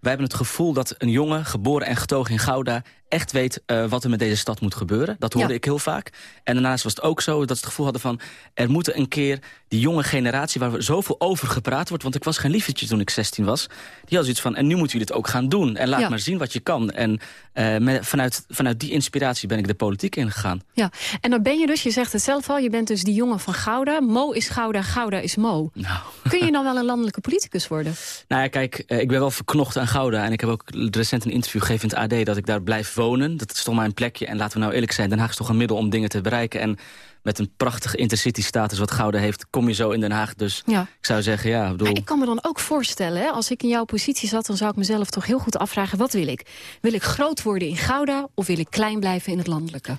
wij hebben het gevoel dat een jongen, geboren en getogen in Gouda echt weet uh, wat er met deze stad moet gebeuren. Dat hoorde ja. ik heel vaak. En daarnaast was het ook zo dat ze het gevoel hadden van... er moet een keer die jonge generatie waar we zoveel over gepraat wordt... want ik was geen liefdetje toen ik 16 was... die had zoiets van, en nu moeten jullie het ook gaan doen. En laat ja. maar zien wat je kan. En uh, met, vanuit, vanuit die inspiratie ben ik de politiek ingegaan. Ja, en dan ben je dus, je zegt het zelf al... je bent dus die jongen van Gouda. Mo is Gouda, Gouda is Mo. Nou. Kun je dan wel een landelijke politicus worden? Nou ja, kijk, uh, ik ben wel verknocht aan Gouda... en ik heb ook recent een interview gegeven in het AD... dat ik daar blijf wonen. Dat is toch maar een plekje. En laten we nou eerlijk zijn, Den Haag is toch een middel om dingen te bereiken. En met een prachtige intercity-status wat Gouda heeft... kom je zo in Den Haag. Dus ja. ik zou zeggen, ja... Bedoel... Maar ik kan me dan ook voorstellen, hè, als ik in jouw positie zat... dan zou ik mezelf toch heel goed afvragen, wat wil ik? Wil ik groot worden in Gouda of wil ik klein blijven in het landelijke?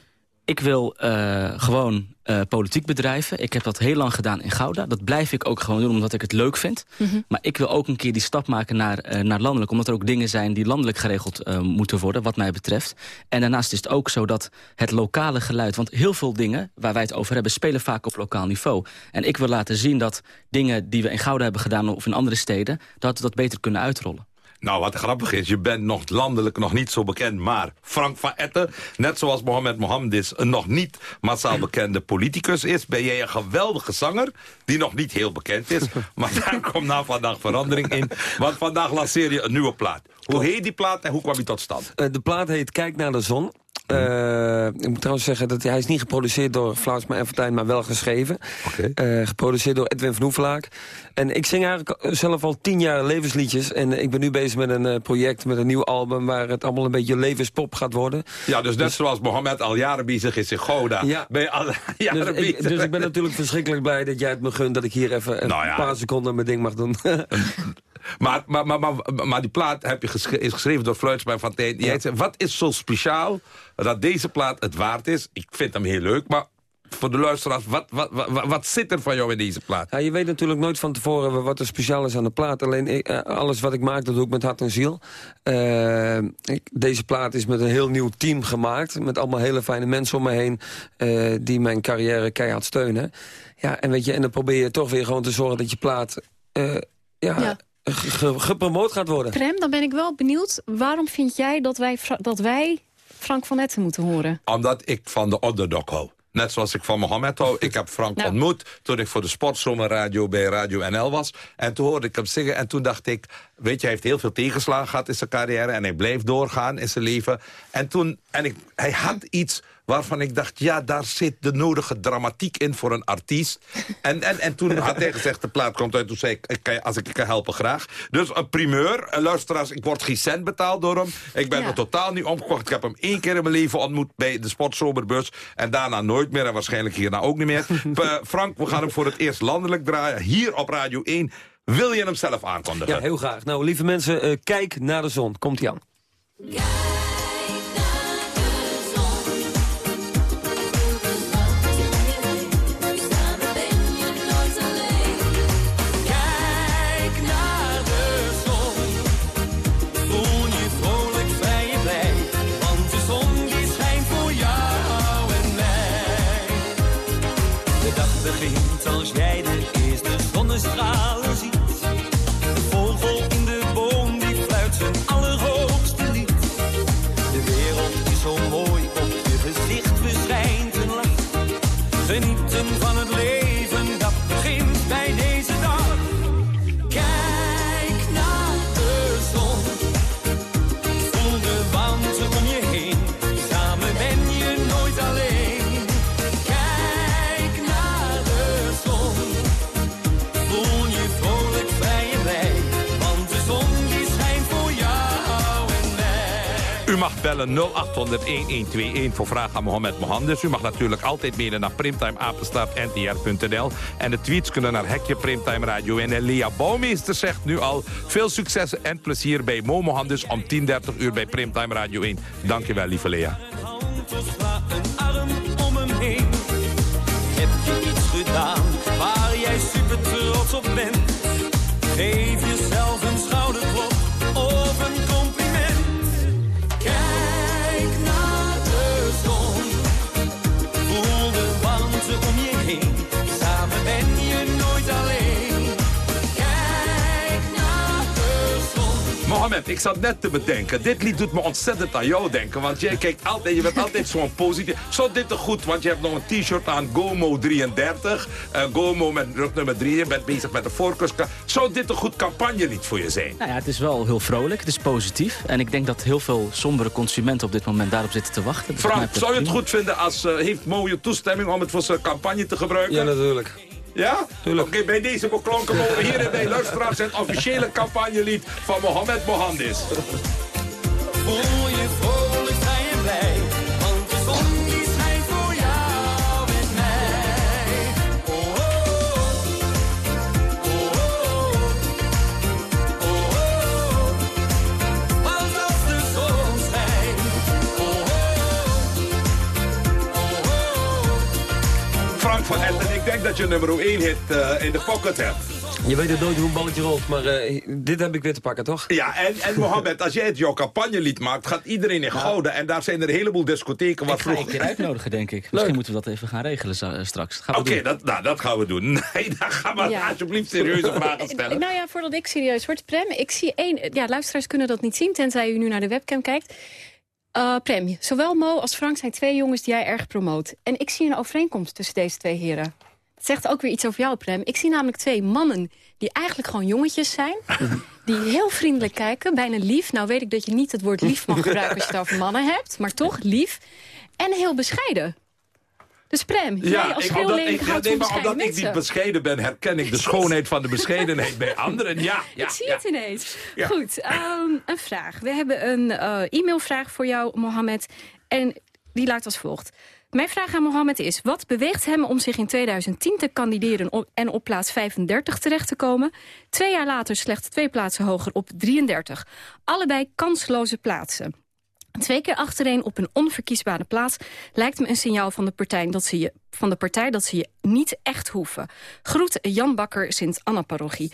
Ik wil uh, gewoon uh, politiek bedrijven. Ik heb dat heel lang gedaan in Gouda. Dat blijf ik ook gewoon doen omdat ik het leuk vind. Mm -hmm. Maar ik wil ook een keer die stap maken naar, uh, naar landelijk. Omdat er ook dingen zijn die landelijk geregeld moeten worden, wat mij betreft. En daarnaast is het ook zo dat het lokale geluid... want heel veel dingen waar wij het over hebben... spelen vaak op lokaal niveau. En ik wil laten zien dat dingen die we in Gouda hebben gedaan... of in andere steden, dat we dat beter kunnen uitrollen. Nou, wat grappig is, je bent nog landelijk nog niet zo bekend... maar Frank van Etten, net zoals Mohamed Mohammed is... een nog niet massaal bekende politicus is... ben jij een geweldige zanger die nog niet heel bekend is. Maar daar komt na vandaag verandering in. Want vandaag lanceer je een nieuwe plaat. Hoe heet die plaat en hoe kwam die tot stand? Uh, de plaat heet Kijk naar de zon. Uh, ik moet trouwens zeggen dat hij is niet geproduceerd door Flausma en Fortuyn, maar wel geschreven. Okay. Uh, geproduceerd door Edwin van Hoevelaak. En ik zing eigenlijk zelf al tien jaar levensliedjes. En ik ben nu bezig met een uh, project, met een nieuw album... waar het allemaal een beetje levenspop gaat worden. Ja, dus net dus, zoals Mohammed al jaren bezig is in Gouda. Ja. Ben je al jaren dus, ik, dus ik ben natuurlijk verschrikkelijk blij dat jij het me gunt... dat ik hier even een nou ja. paar seconden mijn ding mag doen. Maar, maar, maar, maar, maar die plaat heb je geschre is geschreven door Fluitsman van Teen. Jij zei, wat is zo speciaal dat deze plaat het waard is? Ik vind hem heel leuk, maar voor de luisteraars, wat, wat, wat, wat zit er van jou in deze plaat? Ja, je weet natuurlijk nooit van tevoren wat er speciaal is aan de plaat. Alleen ik, eh, alles wat ik maak, dat doe ik met hart en ziel. Eh, ik, deze plaat is met een heel nieuw team gemaakt. Met allemaal hele fijne mensen om me heen... eh, die mijn carrière keihard steunen. Ja, en, weet je, en dan probeer je toch weer gewoon te zorgen dat je plaat... eh, ja, Ja. Ge- ge- gepromoot gaat worden. Prem, dan ben ik wel benieuwd. Waarom vind jij dat wij, Fra- dat wij Frank van Etten moeten horen? Omdat ik van de underdog hou. Net zoals ik van Mohammed hou. Ik heb Frank Nou. ontmoet toen ik voor de Sportzomerradio bij Radio NL was. En toen hoorde ik hem zingen en toen dacht ik... weet je, hij heeft heel veel tegenslagen gehad in zijn carrière... en hij bleef doorgaan in zijn leven. En, toen, en ik, hij had iets waarvan ik dacht... ja, daar zit de nodige dramatiek in voor een artiest. En, en, en toen had hij gezegd, de plaat komt uit. Toen zei ik, ik kan- als ik je kan helpen, graag. Dus een primeur. En luisteraars, ik word geen cent betaald door hem. Ik ben Ja. er totaal niet omgekocht. Ik heb hem één keer in mijn leven ontmoet bij de Sportzomerbus. En daarna nooit meer. En waarschijnlijk hierna ook niet meer. P- Frank, we gaan hem voor het eerst landelijk draaien. Hier op Radio 1. Wil je hem zelf aankondigen? Ja, heel graag. Nou, lieve mensen, eh, kijk naar de zon. Komt-ie aan. Kijk mag bellen 0800-1121 voor vragen aan Mohamed Mohandes. U mag natuurlijk altijd mailen naar primtimeapenstaartntr.nl. En de tweets kunnen naar Hekje Primtime Radio 1. En Lea Bouwmeester zegt nu al veel succes en plezier bij Mo Mohandes... om 10.30 uur bij Primtime Radio 1. Dankjewel, lieve Lea. Heb je iets gedaan waar jij super trots op bent? Geef jezelf een schouderklop ik zat net te bedenken. Dit lied doet me ontzettend aan jou denken. Want jij kijkt altijd, je bent altijd zo'n positief. Zou dit toch goed, want je hebt nog een t-shirt aan Gomo 33. eh, Gomo met rug nummer 3. Je bent bezig met de voorkeurs. Zou dit een goed campagnelied voor je zijn? Nou ja, het is wel heel vrolijk, het is positief. En ik denk dat heel veel sombere consumenten op dit moment daarop zitten te wachten. Dus Frank, zou je het goed vinden als... eh, heeft Mo je toestemming om het voor zijn campagne te gebruiken? Ja, natuurlijk. Ja? Oké, bij deze beklonken mogen we hier in bij luisteraars het officiële campagnelied van Mohamed Mohandis. Voel je vrolijk, vrij en blij. Want de zon die schijnt voor jou en mij. Oh, oh, oh, oh, oh, oh. Want als de zon schijnt, oh, oh, oh, oh. Frank van Etten, ik denk dat je nummer 1 hit eh, in de pocket hebt. Je weet het nooit hoe een balletje rolt, maar eh, dit heb ik weer te pakken, toch? Ja, en, en Mohammed, als jij het jouw campagnelied maakt, gaat iedereen in gouden. En daar zijn er een heleboel discotheken waar Ik ga een vroeger... keer uitnodigen, denk ik. Misschien moeten we dat even gaan regelen eh, straks. Gaan we Oké, dat, nou, dat gaan we doen. Nee, dan gaan we Ja. alsjeblieft serieuze vragen stellen. Nou ja, voordat ik serieus word. Prem, ik zie één... Ja, luisteraars kunnen dat niet zien, tenzij u nu naar de webcam kijkt. Eh, Prem, zowel Mo als Frank zijn twee jongens die jij erg promoot. En ik zie een overeenkomst tussen deze twee heren. Het zegt ook weer iets over jou, Prem. Ik zie namelijk twee mannen die eigenlijk gewoon jongetjes zijn. Die heel vriendelijk kijken, bijna lief. Nou weet ik dat je niet het woord lief mag gebruiken als je het over mannen hebt. Maar toch lief. En heel bescheiden. Dus Prem, jij als ik, veel omdat, ik, houdt nee, maar ik niet bescheiden ben, herken ik de schoonheid van de bescheidenheid bij anderen. Ja, ja, ik zie ja. het ineens. Ja. Goed, ehm, een vraag. We hebben een eh, e-mailvraag voor jou, Mohammed. En die luidt als volgt. Mijn vraag aan Mohammed is... wat beweegt hem om zich in 2010 te kandideren en op plaats 35 terecht te komen? Twee jaar later slechts twee plaatsen hoger op 33. Allebei kansloze plaatsen. Twee keer achtereen op een onverkiesbare plaats lijkt me een signaal van de partij dat ze je, van de partij dat ze je niet echt hoeven. Groet Jan Bakker, Sint-Anna-parochie.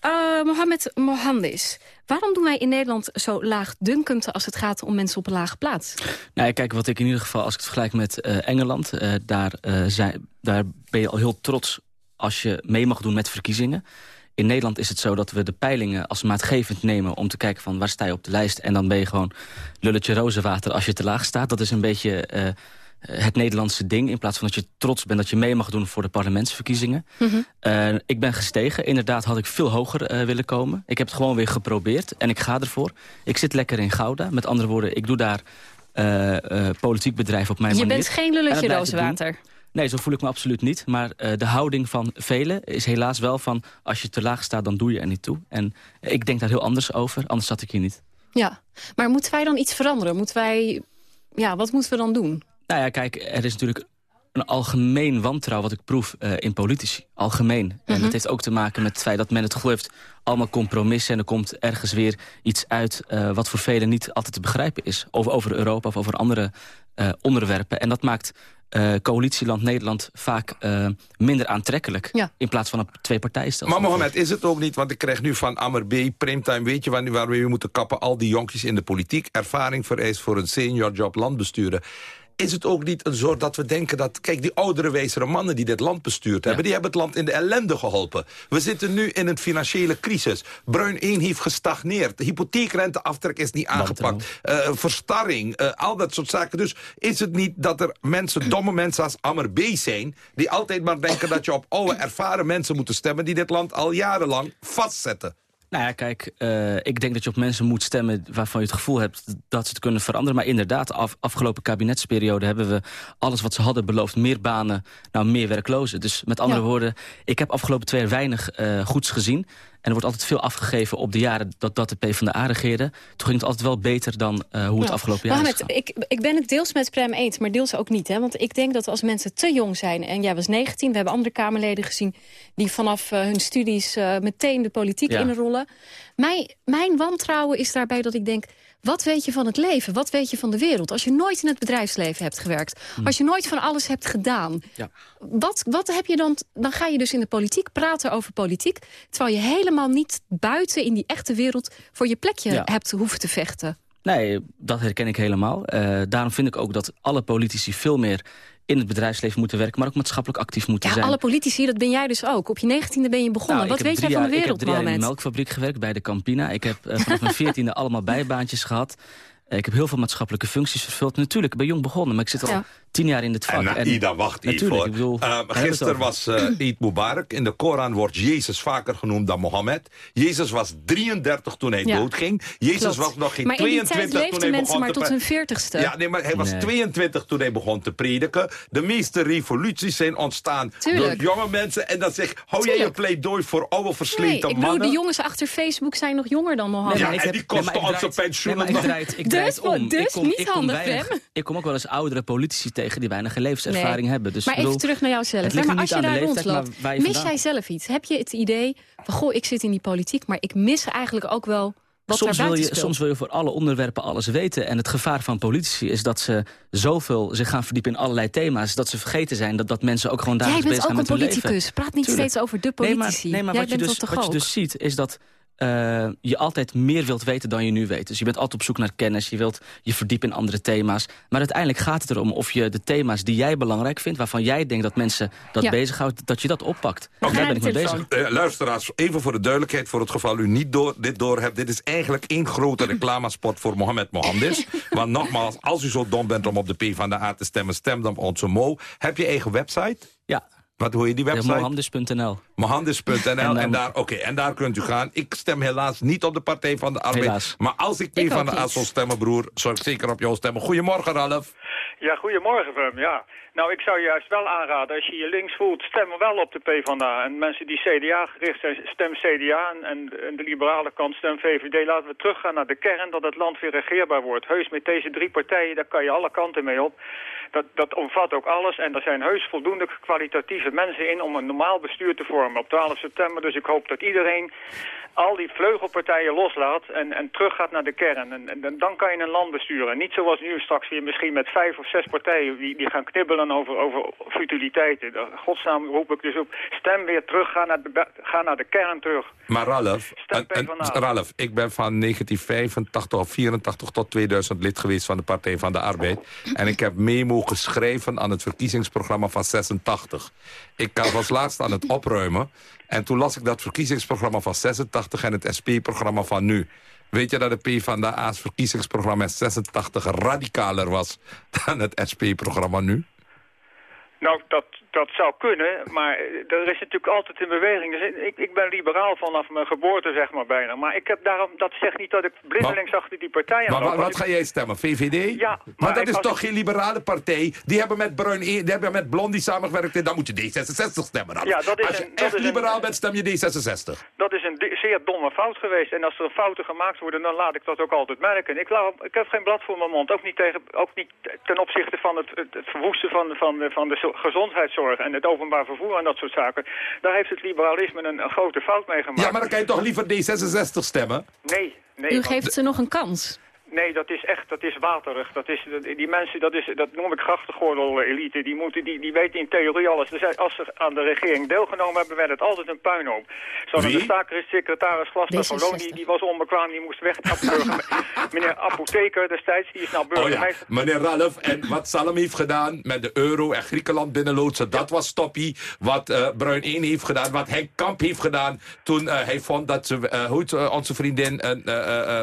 Eh, Mohammed Mohandis, waarom doen wij in Nederland zo laagdunkend als het gaat om mensen op een lage plaats? Nou, kijk, wat ik in ieder geval, als ik het vergelijk met eh, Engeland... eh, daar, zijn, daar ben je al heel trots als je mee mag doen met verkiezingen. In Nederland is het zo dat we de peilingen als maatgevend nemen... om te kijken van waar sta je op de lijst... en dan ben je gewoon lulletje rozenwater als je te laag staat. Dat is een beetje eh, het Nederlandse ding... in plaats van dat je trots bent dat je mee mag doen voor de parlementsverkiezingen. Eh, ik ben gestegen. Inderdaad had ik veel hoger eh, willen komen. Ik heb het gewoon weer geprobeerd en ik ga ervoor. Ik zit lekker in Gouda. Met andere woorden, ik doe daar politiek bedrijf op mijn Je manier. bent geen lulletje rozenwater. Nee, zo voel ik me absoluut niet. Maar eh, de houding van velen is helaas wel van... als je te laag staat, dan doe je er niet toe. En ik denk daar heel anders over, anders zat ik hier niet. Ja, maar moeten wij dan iets veranderen? Moeten wij... Ja, wat moeten we dan doen? Nou ja, kijk, er is natuurlijk een algemeen wantrouwen wat ik proef eh, in politici. Algemeen. En Mhm. dat heeft ook te maken met het feit dat men het heeft... allemaal compromissen en er komt ergens weer iets uit... eh, wat voor velen niet altijd te begrijpen is. Over, over Europa of over andere onderwerpen. En dat maakt eh, coalitieland Nederland vaak eh, minder aantrekkelijk... in plaats van een twee-partijstelsel. Maar Mohamed, is het ook niet, want ik krijg nu van Ammer B, Primetime, weet je waar, waar we moeten kappen? Al die jonkies in de politiek, ervaring vereist voor een senior job landbesturen. Is het ook niet een soort dat we denken dat... Kijk, die oudere wijzere mannen die dit land bestuurd hebben... die hebben het land in de ellende geholpen. We zitten nu in een financiële crisis. Bruin 1 heeft gestagneerd. De hypotheekrenteaftrek is niet aangepakt. Eh, verstarring, eh, al dat soort zaken. Dus is het niet dat er mensen, domme mensen als Ammer B zijn... die altijd maar denken dat je op oude, ervaren mensen moet stemmen... die dit land al jarenlang vastzetten? Nou ja, kijk, eh, ik denk dat je op mensen moet stemmen... waarvan je het gevoel hebt dat ze het kunnen veranderen. Maar inderdaad, af, afgelopen kabinetsperiode hebben we alles wat ze hadden beloofd. Meer banen, nou meer werklozen. Dus met andere Ja. woorden, ik heb afgelopen twee jaar weinig eh, goeds gezien. En er wordt altijd veel afgegeven op de jaren dat, dat de PvdA regeerde. Toen ging het altijd wel beter dan eh, hoe het Ja. afgelopen jaar is Mohammed, ik, ik ben het deels met Prem eens, maar deels ook niet. Hè? Want ik denk dat als mensen te jong zijn... en jij was 19, we hebben andere Kamerleden gezien... die vanaf eh, hun studies eh, meteen de politiek Ja. inrollen. Mijn, mijn wantrouwen is daarbij dat ik denk... wat weet je van het leven? Wat weet je van de wereld? Als je nooit in het bedrijfsleven hebt gewerkt... Hm. als je nooit van alles hebt gedaan... Ja. Wat, wat heb je dan... Dan ga je dus in de politiek praten over politiek... terwijl je helemaal niet buiten in die echte wereld... voor je plekje Ja. hebt hoeven te vechten. Nee, dat herken ik helemaal. Eh, daarom vind ik ook dat alle politici veel meer in het bedrijfsleven moeten werken... maar ook maatschappelijk actief moeten Ja, zijn. alle politici, dat ben jij dus ook. Op je negentiende ben je begonnen. Nou, Wat weet jij van de wereld, Ik heb drie jaar in de melkfabriek gewerkt bij de Campina. Ik heb eh, vanaf mijn veertiende allemaal bijbaantjes gehad. Eh, ik heb heel veel maatschappelijke functies vervuld. Natuurlijk, ik ben jong begonnen, maar ik zit al Ja. Tien jaar in dit vak. En Ida, wacht even. Bedoel, Uh, we het gisteren was uh, Eid Mubarak. In de Koran wordt Jezus vaker genoemd dan Mohammed. Jezus was 33 toen hij Ja. doodging. Jezus Klopt. was nog geen maar in die 22 tijd toen hij mensen begon maar te tot hun veertigste. Ja, nee, maar hij was Nee. 22 toen hij begon te prediken. De meeste revoluties zijn ontstaan Tuurlijk. door jonge mensen. En dan zeg, hou jij je pleidooi voor oude Nee, versleten ik bedoel, mannen? de jongens achter Facebook zijn nog jonger dan Mohammed. Ja, en die kosten onze pensioenen Nee, nog. ik draai Dus, het om. dus ik kom, niet ik kom handig, weinig-. Ik kom ook wel eens oudere politici tegen die weinig levenservaring Nee. hebben. Dus maar bedoel, even terug naar jouzelf. ligt Maar als je daar rondloopt, mis vandaan- jij zelf iets? Heb je het idee van, goh, ik zit in die politiek... maar ik mis eigenlijk ook wel wat soms daar wil, je, speelt? soms wil je voor alle onderwerpen alles weten. En het gevaar van politici is dat ze zoveel zich gaan verdiepen in allerlei thema's... dat ze vergeten zijn dat, dat mensen ook gewoon Jij dagelijks bent bezig ook zijn een met hun politicus. leven. Praat niet Tuurlijk. steeds over de Nee, politici. maar, nee, maar Jij wat, je bent dus, wat je ook? dus ziet is dat eh, je altijd meer wilt weten dan je nu weet. Dus je bent altijd op zoek naar kennis, je wilt je verdiepen in andere thema's. Maar uiteindelijk gaat het erom of je de thema's die jij belangrijk vindt... waarvan jij denkt dat mensen dat Ja. bezighoudt, dat je dat oppakt. Daar ben ik mee bezig. Eh, luisteraars, even voor de duidelijkheid, voor het geval u niet door, dit door hebt. Dit is eigenlijk één grote reclamespot voor Mohamed Mohamdes. Want nogmaals, als u zo dom bent om op de P van de A te stemmen, stem dan op onze Mo. Heb je eigen website? Ja. Wat hoe je die website? Mohamdes.nl. Mohandis.nl en, daar, oké, en daar kunt u gaan. Ik stem helaas niet op de Partij van de Arbeid. Helaas. Maar als ik P Ik van de A niet. zal stemmen, broer, zou ik zeker op jou stemmen. Goedemorgen, Ralf. Ja, goedemorgen, Wim. Ja. Nou, ik zou juist wel aanraden, als je je links voelt, stem wel op de PvdA. En mensen die CDA gericht zijn, stem CDA. En, en, en de liberale kant stem VVD. Laten we teruggaan naar de kern, dat het land weer regeerbaar wordt. Heus, met deze drie partijen, daar kan je alle kanten mee op. Dat, dat omvat ook alles en er zijn heus voldoende kwalitatieve mensen in om een normaal bestuur te vormen op 12 september. Dus ik hoop dat iedereen al die vleugelpartijen loslaat en, en teruggaat naar de kern. En, en dan kan je een land besturen. Niet zoals nu straks weer misschien met vijf of zes partijen die, die gaan knibbelen over, over futiliteiten. Godsnaam roep ik dus op. Stem weer terug, ga naar de, ga naar de kern terug. Maar Ralf, en- en-. Ralf, ik ben van 1985 of 84 tot 2000 lid geweest van de Partij van de Arbeid. En ik heb memo geschreven aan het verkiezingsprogramma van 86. Ik was laatst aan het opruimen. En toen las ik dat verkiezingsprogramma van 86 en het SP-programma van nu. Weet je dat de P van de A's verkiezingsprogramma in 86 radicaler was dan het SP-programma nu? Nou, dat, dat zou kunnen, maar eh, er is natuurlijk altijd een beweging. Dus ik, ik ben liberaal vanaf mijn geboorte, zeg maar, bijna. Maar ik heb daarom, dat zegt niet dat ik blindelings achter die partijen Maar loop, wa- want wat ik- ga jij stemmen? VVD? Ja, maar, maar dat is toch ik- geen liberale partij? Die hebben met Bruin, E- die hebben met Blondie samengewerkt. en Dan moet je D66 stemmen. Dan. Ja, dat is als je een- dat echt een- liberaal bent, stem je D66. Dat is een zeer domme fout geweest. En als er fouten gemaakt worden, dan laat ik dat ook altijd merken. Ik, laat, ik heb geen blad voor mijn mond. Ook niet, tegen, ook niet ten opzichte van het, verwoesten van, van, de- van de zo- en het openbaar vervoer en dat soort zaken. Daar heeft het liberalisme een, een grote fout mee gemaakt. Ja, maar dan kan je toch liever D66 stemmen? Nee, nee. U want- geeft ze nog een kans. Nee, dat is echt, dat is waterig. Dat is, die mensen, dat, is, dat noem ik grachtengordel-elite. Die, moeten, die, die weten in theorie alles. Dus als ze aan de regering deelgenomen hebben, werd het altijd een puinhoop. Zo Wie? de staatssecretaris Glasper van Loon, die, die was onbekwaam, die moest weg. Meneer Apotheker destijds, die is nou Oh ja, burgemeester. meneer Ralf. En wat Salem heeft gedaan met de euro en Griekenland binnenloodsen, dat was stoppie. Wat eh, Bruin 1 heeft gedaan, wat Henk Kamp heeft gedaan toen eh, hij vond dat ze, eh, eh, onze vriendin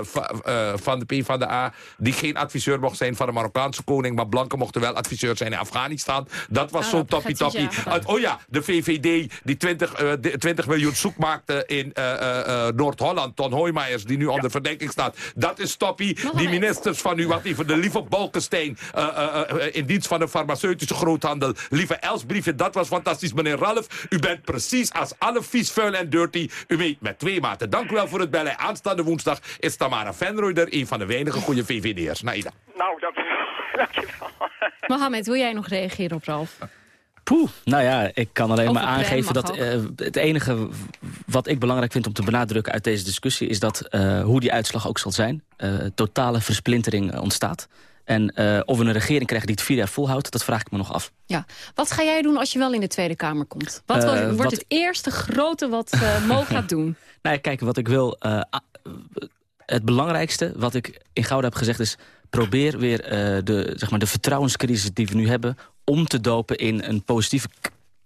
va- van de P van de Die geen adviseur mocht zijn van de Marokkaanse koning, maar blanken mochten wel adviseur zijn in Afghanistan. Dat was Ah, zo dat toppie gaat hij toppie. zeggen. Uh, oh ja, de VVD die 20, eh, de- 20 miljoen zoek maakte in eh, eh, eh, Noord-Holland. Ton Hoijmaiers die nu onder verdenking staat. Dat is toppie. Die ministers van u, wat liever de lieve Balkenstein... eh, eh, eh, in dienst van de farmaceutische groothandel. Lieve Elsbriefje, dat was fantastisch. Meneer Ralf, u bent precies als alle vies, vuil en dirty. U weet met twee maten. Dank u wel voor het bellen. Aanstaande woensdag is Tamara Venrooy een van de weinige goede VVD'ers. Naida. Nou, dankjewel. dankjewel. Mohammed, wil jij nog reageren op Ralf? Poeh, nou ja, ik kan alleen Over maar aangeven dat eh, het enige wat ik belangrijk vind om te benadrukken uit deze discussie... is dat, eh, hoe die uitslag ook zal zijn, eh, totale versplintering ontstaat. En eh, of we een regering krijgen die het vier jaar volhoudt, dat vraag ik me nog af. Ja. Wat ga jij doen als je wel in de Tweede Kamer komt? Wat wordt- wat- het eerste grote wat eh Mo gaat doen? Nou ja, kijk, wat ik wil... het belangrijkste wat ik in Gouda heb gezegd is... probeer weer eh, de, zeg maar, de vertrouwenscrisis die we nu hebben... om te dopen in een positieve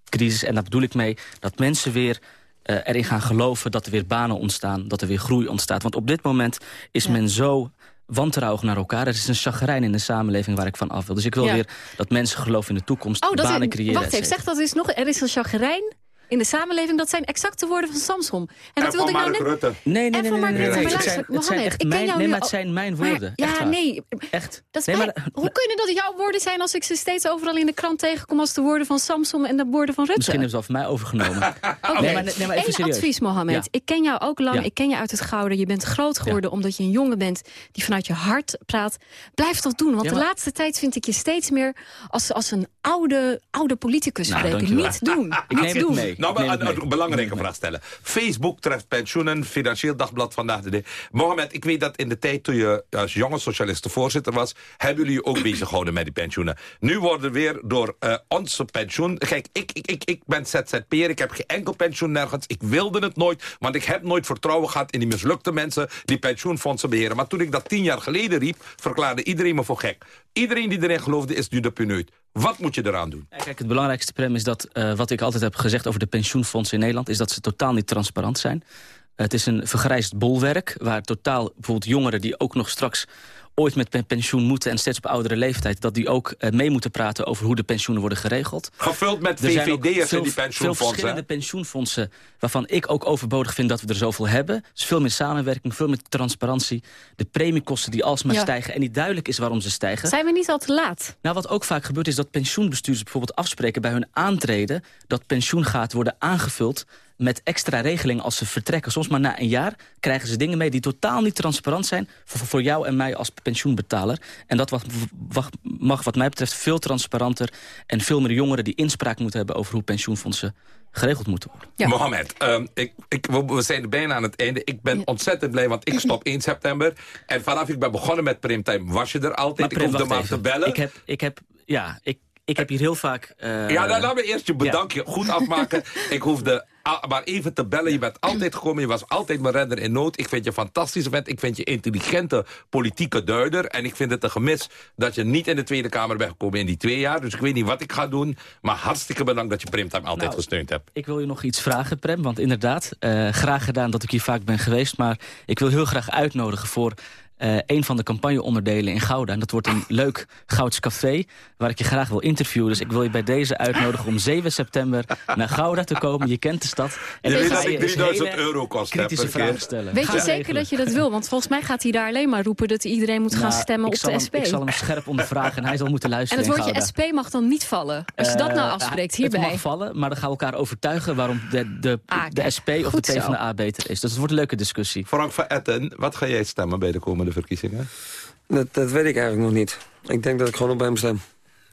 crisis. En daar bedoel ik mee dat mensen weer eh, erin gaan geloven... dat er weer banen ontstaan, dat er weer groei ontstaat. Want op dit moment is men zo wantrouwig naar elkaar. Er is een chagrijn in de samenleving waar ik van af wil. Dus ik wil Ja. weer dat mensen geloven in de toekomst, Oh, dat banen is, creëren. wacht even, zeg dat eens nog. Er is een chagrijn in de samenleving. Dat zijn exacte woorden van Samson. En dat wilde ik nou net... Nee, nee, nee, nee, nee, nee. Het zijn, het zijn echt mijn, jou nee, nu maar het zijn mijn Maar- woorden. ja, waar. nee. Echt. Dat is Nee, mijn- maar- Hoe kunnen dat jouw woorden zijn als ik ze steeds overal in de krant tegenkom... als de woorden van Samson en de woorden van Rutte? Misschien hebben ze al van mij overgenomen. Nee, maar, nee, maar even Eén serieus. advies, Mohammed. Ja. Ik ken jou ook lang. Ja. Ik ken je uit het Gouden. Je bent groot geworden omdat je een jongen bent die vanuit je hart praat. Blijf dat doen, want Ja, de laatste tijd vind ik je steeds meer als, als een oude, oude politicus Nou, spreken. Niet doen. Ik Niet doen. Nou, maar een, een belangrijke vraag stellen. Facebook treft pensioenen, Financieel Dagblad vandaag de dag. Mohamed, ik weet dat in de tijd toen je als jonge socialiste voorzitter was... hebben jullie je ook bezig gehouden met die pensioenen. Nu worden weer door eh, onze pensioen... Kijk, ik, ik, ik, ik ben ZZP'er, ik heb geen enkel pensioen nergens. Ik wilde het nooit, want ik heb nooit vertrouwen gehad... in die mislukte mensen die pensioenfondsen beheren. Maar toen ik dat tien jaar geleden riep, verklaarde iedereen me voor gek. Iedereen die erin geloofde is nu de puneut. Wat moet je eraan doen? Kijk, het belangrijkste, Prem, is dat eh, wat ik altijd heb gezegd over de pensioenfondsen in Nederland... is dat ze totaal niet transparant zijn. Het is een vergrijsd bolwerk waar totaal bijvoorbeeld jongeren... die ook nog straks ooit met pen- pensioen moeten en steeds op oudere leeftijd... dat die ook eh, mee moeten praten over hoe de pensioenen worden geregeld. Gevuld met Er VVD'ers in veel- die Veel pensioenfondsen. verschillende pensioenfondsen waarvan ik ook overbodig vind dat we er zoveel hebben. Dus veel meer samenwerking, veel meer transparantie. De premiekosten die alsmaar Ja. stijgen en niet duidelijk is waarom ze stijgen. Zijn we niet al te laat? Nou, wat ook vaak gebeurt is dat pensioenbestuurders bijvoorbeeld afspreken bij hun aantreden... dat pensioengaten worden aangevuld met extra regelingen als ze vertrekken. Soms maar na een jaar krijgen ze dingen mee die totaal niet transparant zijn... voor, voor jou en mij als pensioenbetaler. En dat wat, wat- mag wat mij betreft veel transparanter... en veel meer jongeren die inspraak moeten hebben... over hoe pensioenfondsen geregeld moeten worden. Mohamed, ehm, ik, ik, we, zijn er bijna aan het einde. Ik ben ontzettend blij, want ik stop 1 september. En vanaf ik ben begonnen met Primtime was je er altijd. ik hoefde maar te bellen. Ik heb, ik heb, ja, ik, ik heb hier heel vaak... eh, ja, dan laat me eerst je bedankje goed afmaken. ik hoefde maar even te bellen. Je bent altijd gekomen. Je was altijd mijn redder in nood. Ik vind je fantastisch vent. Ik vind je intelligente politieke duider. En ik vind het een gemis dat je niet in de Tweede Kamer bent gekomen in die twee jaar. Dus ik weet niet wat ik ga doen. Maar hartstikke bedankt dat je Primtime altijd Nou, gesteund hebt. Ik wil je nog iets vragen, Prem. Want inderdaad, eh, graag gedaan dat ik hier vaak ben geweest. Maar ik wil heel graag uitnodigen voor eh, een van de campagneonderdelen in Gouda. En dat wordt een leuk Gouds café, waar ik je graag wil interviewen. Dus ik wil je bij deze uitnodigen om 7 september naar Gouda te komen. Je kent de stad. En Je dan weet ga dat ik dus 3000 hele euro kost kritische vragen stellen. Weet Ga je zeker regelen. dat je dat wil? Want volgens mij gaat hij daar alleen maar roepen... dat iedereen moet gaan Nou, stemmen op de hem- SP. Ik zal hem scherp ondervragen en hij zal moeten en luisteren het in woordje. SP mag dan niet vallen. Als je dat nou Eh, afspreekt Het hierbij. mag vallen, maar dan gaan we elkaar overtuigen... waarom de, de, Ah, de kijk, SP of goed de. PvdA beter is. Dus het wordt een leuke discussie. Frank van Etten, wat ga jij stemmen bij de komende verkiezingen? Dat, dat weet ik eigenlijk nog niet. Ik denk dat ik gewoon op hem stem.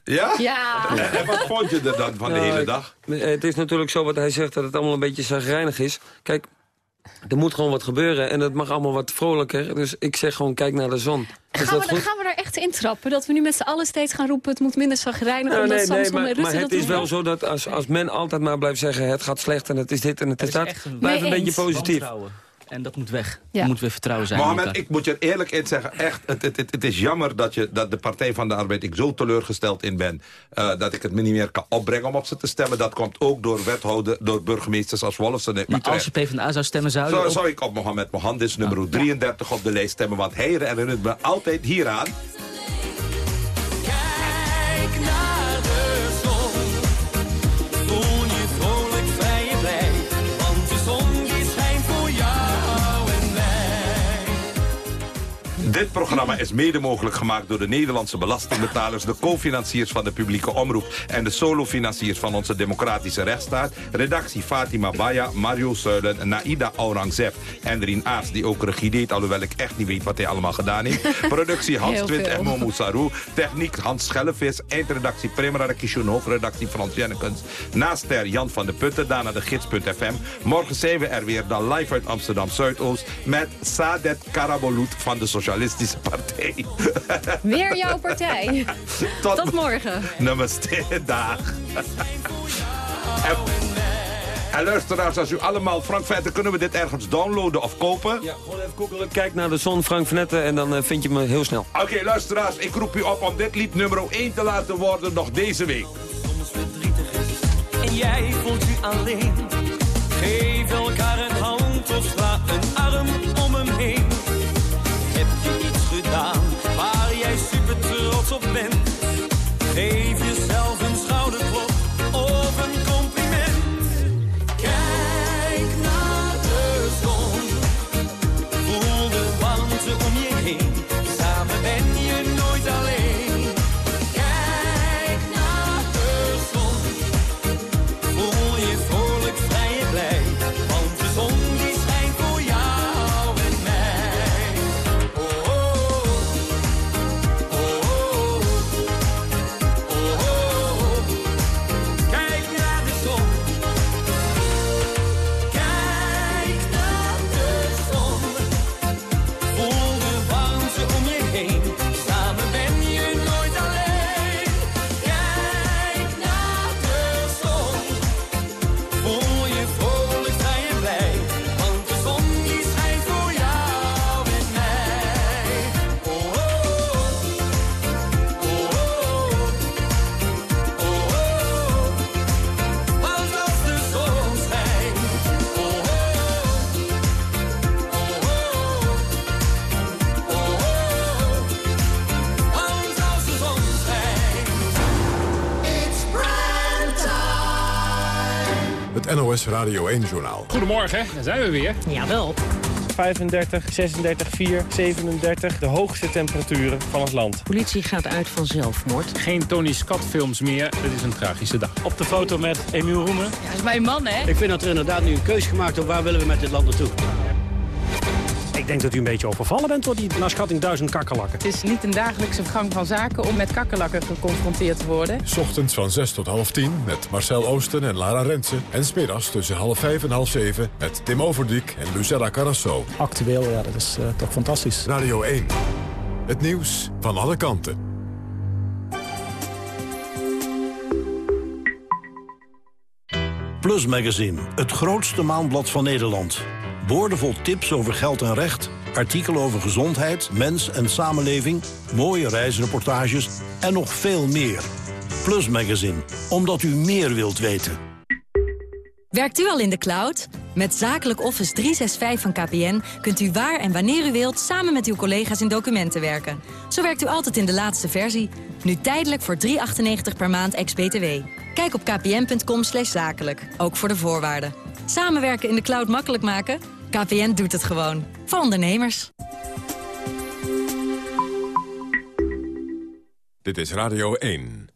Ja? Ja. En wat vond je er dan van de Nou, hele dag? Het is natuurlijk zo wat hij zegt, dat het allemaal een beetje zagrijnig is. Kijk, er moet gewoon wat gebeuren en het mag allemaal wat vrolijker. Dus ik zeg gewoon, kijk naar de zon. Is Gaan dat we, goed? gaan we daar echt intrappen? Dat we nu met z'n allen steeds gaan roepen... het moet minder zagrijnig, Nou, omdat nee, nee, en maar, Rutte maar dat het is wel zo dat als, als men altijd maar blijft zeggen... het gaat slecht en het is dit en het is dat, blijf een beetje positief. Wantrouwen. En dat moet weg. Ja. Er moet weer vertrouwen zijn. Mohamed, ik moet je er eerlijk in zeggen, echt, het, het, het, het is jammer dat, je, dat de Partij van de Arbeid, ik zo teleurgesteld in ben, eh, dat ik het me niet meer kan opbrengen om op ze te stemmen. Dat komt ook door wethouder, door burgemeesters als Wolfsen en Maar Utrecht. als je PvdA zou stemmen, zou je... Zo ook- zou ik op Mohamed Mohandis nummer 33 op de lijst stemmen. Want hij herinnert me altijd hieraan. Dit programma is mede mogelijk gemaakt door de Nederlandse belastingbetalers... de co-financiers van de publieke omroep... en de solofinanciers van onze democratische rechtsstaat. Redactie Fatima Baya, Mario Suilen, Naida Aurangzeb en Rien Aas... die ook regie deed, alhoewel ik echt niet weet wat hij allemaal gedaan heeft. Productie Hans Heel Twint veel. en Momo Sarou. Techniek Hans Schellevis. Eindredactie Primera Kishun, hoofdredactie Frans Jennekens. Naast ter Jan van de Putten, daarna de gids.fm. Morgen zijn we er weer, dan live uit Amsterdam Zuidoost... met Sadet Karabolut van de Socialistische Partij. Weer jouw partij. Tot, Tot morgen. Namaste, dag. En, en luisteraars, als u allemaal... Frank Vetter, kunnen we dit ergens downloaden of kopen? Ja, gewoon even googelen. Kijk naar de zon, Frank van Netten, en dan eh, vind je me heel snel. Oké, luisteraars, ik roep u op om dit lied nummer 1 te laten worden nog deze week. En jij voelt je alleen. Geef elkaar een hand of sla een arm om hem heen. Gedaan waar jij super trots op bent? Geef jezelf een schouderklop NOS Radio 1-journaal. Goedemorgen, daar zijn we weer. Jawel. 35, 36, 4, 37. De hoogste temperaturen van ons land. Politie gaat uit van zelfmoord. Geen Tony Scott films meer. Het is een tragische dag. Op de foto met Emiel Roemen. Dat is mijn man, hè? Ik vind dat er inderdaad nu een keuze gemaakt wordt. Waar willen we met dit land naartoe? Ik denk dat u een beetje overvallen bent door die naar schatting duizend kakkerlakken. Het is niet een dagelijkse gang van zaken om met kakkerlakken geconfronteerd te worden. 's ochtends van 6 tot half 10 met Marcel Oosten en Lara Rensen. En smiddags tussen half 5 en half 7 met Tim Overdiek en Lucella Carrasso. Actueel, ja, dat is eh, toch fantastisch. Radio 1. Het nieuws van alle kanten. Plus Magazine, het grootste maandblad van Nederland. Boordevol tips over geld en recht, artikelen over gezondheid, mens en samenleving... mooie reisreportages en nog veel meer. Plus Magazine, omdat u meer wilt weten. Werkt u al in de cloud? Met Zakelijk Office 365 van KPN kunt u waar en wanneer u wilt... samen met uw collega's in documenten werken. Zo werkt u altijd in de laatste versie. Nu tijdelijk voor 3,98 per maand ex-BTW. Kijk op kpn.com zakelijk, ook voor de voorwaarden. Samenwerken in de cloud makkelijk maken? KPN doet het gewoon. Voor ondernemers. Dit is Radio 1.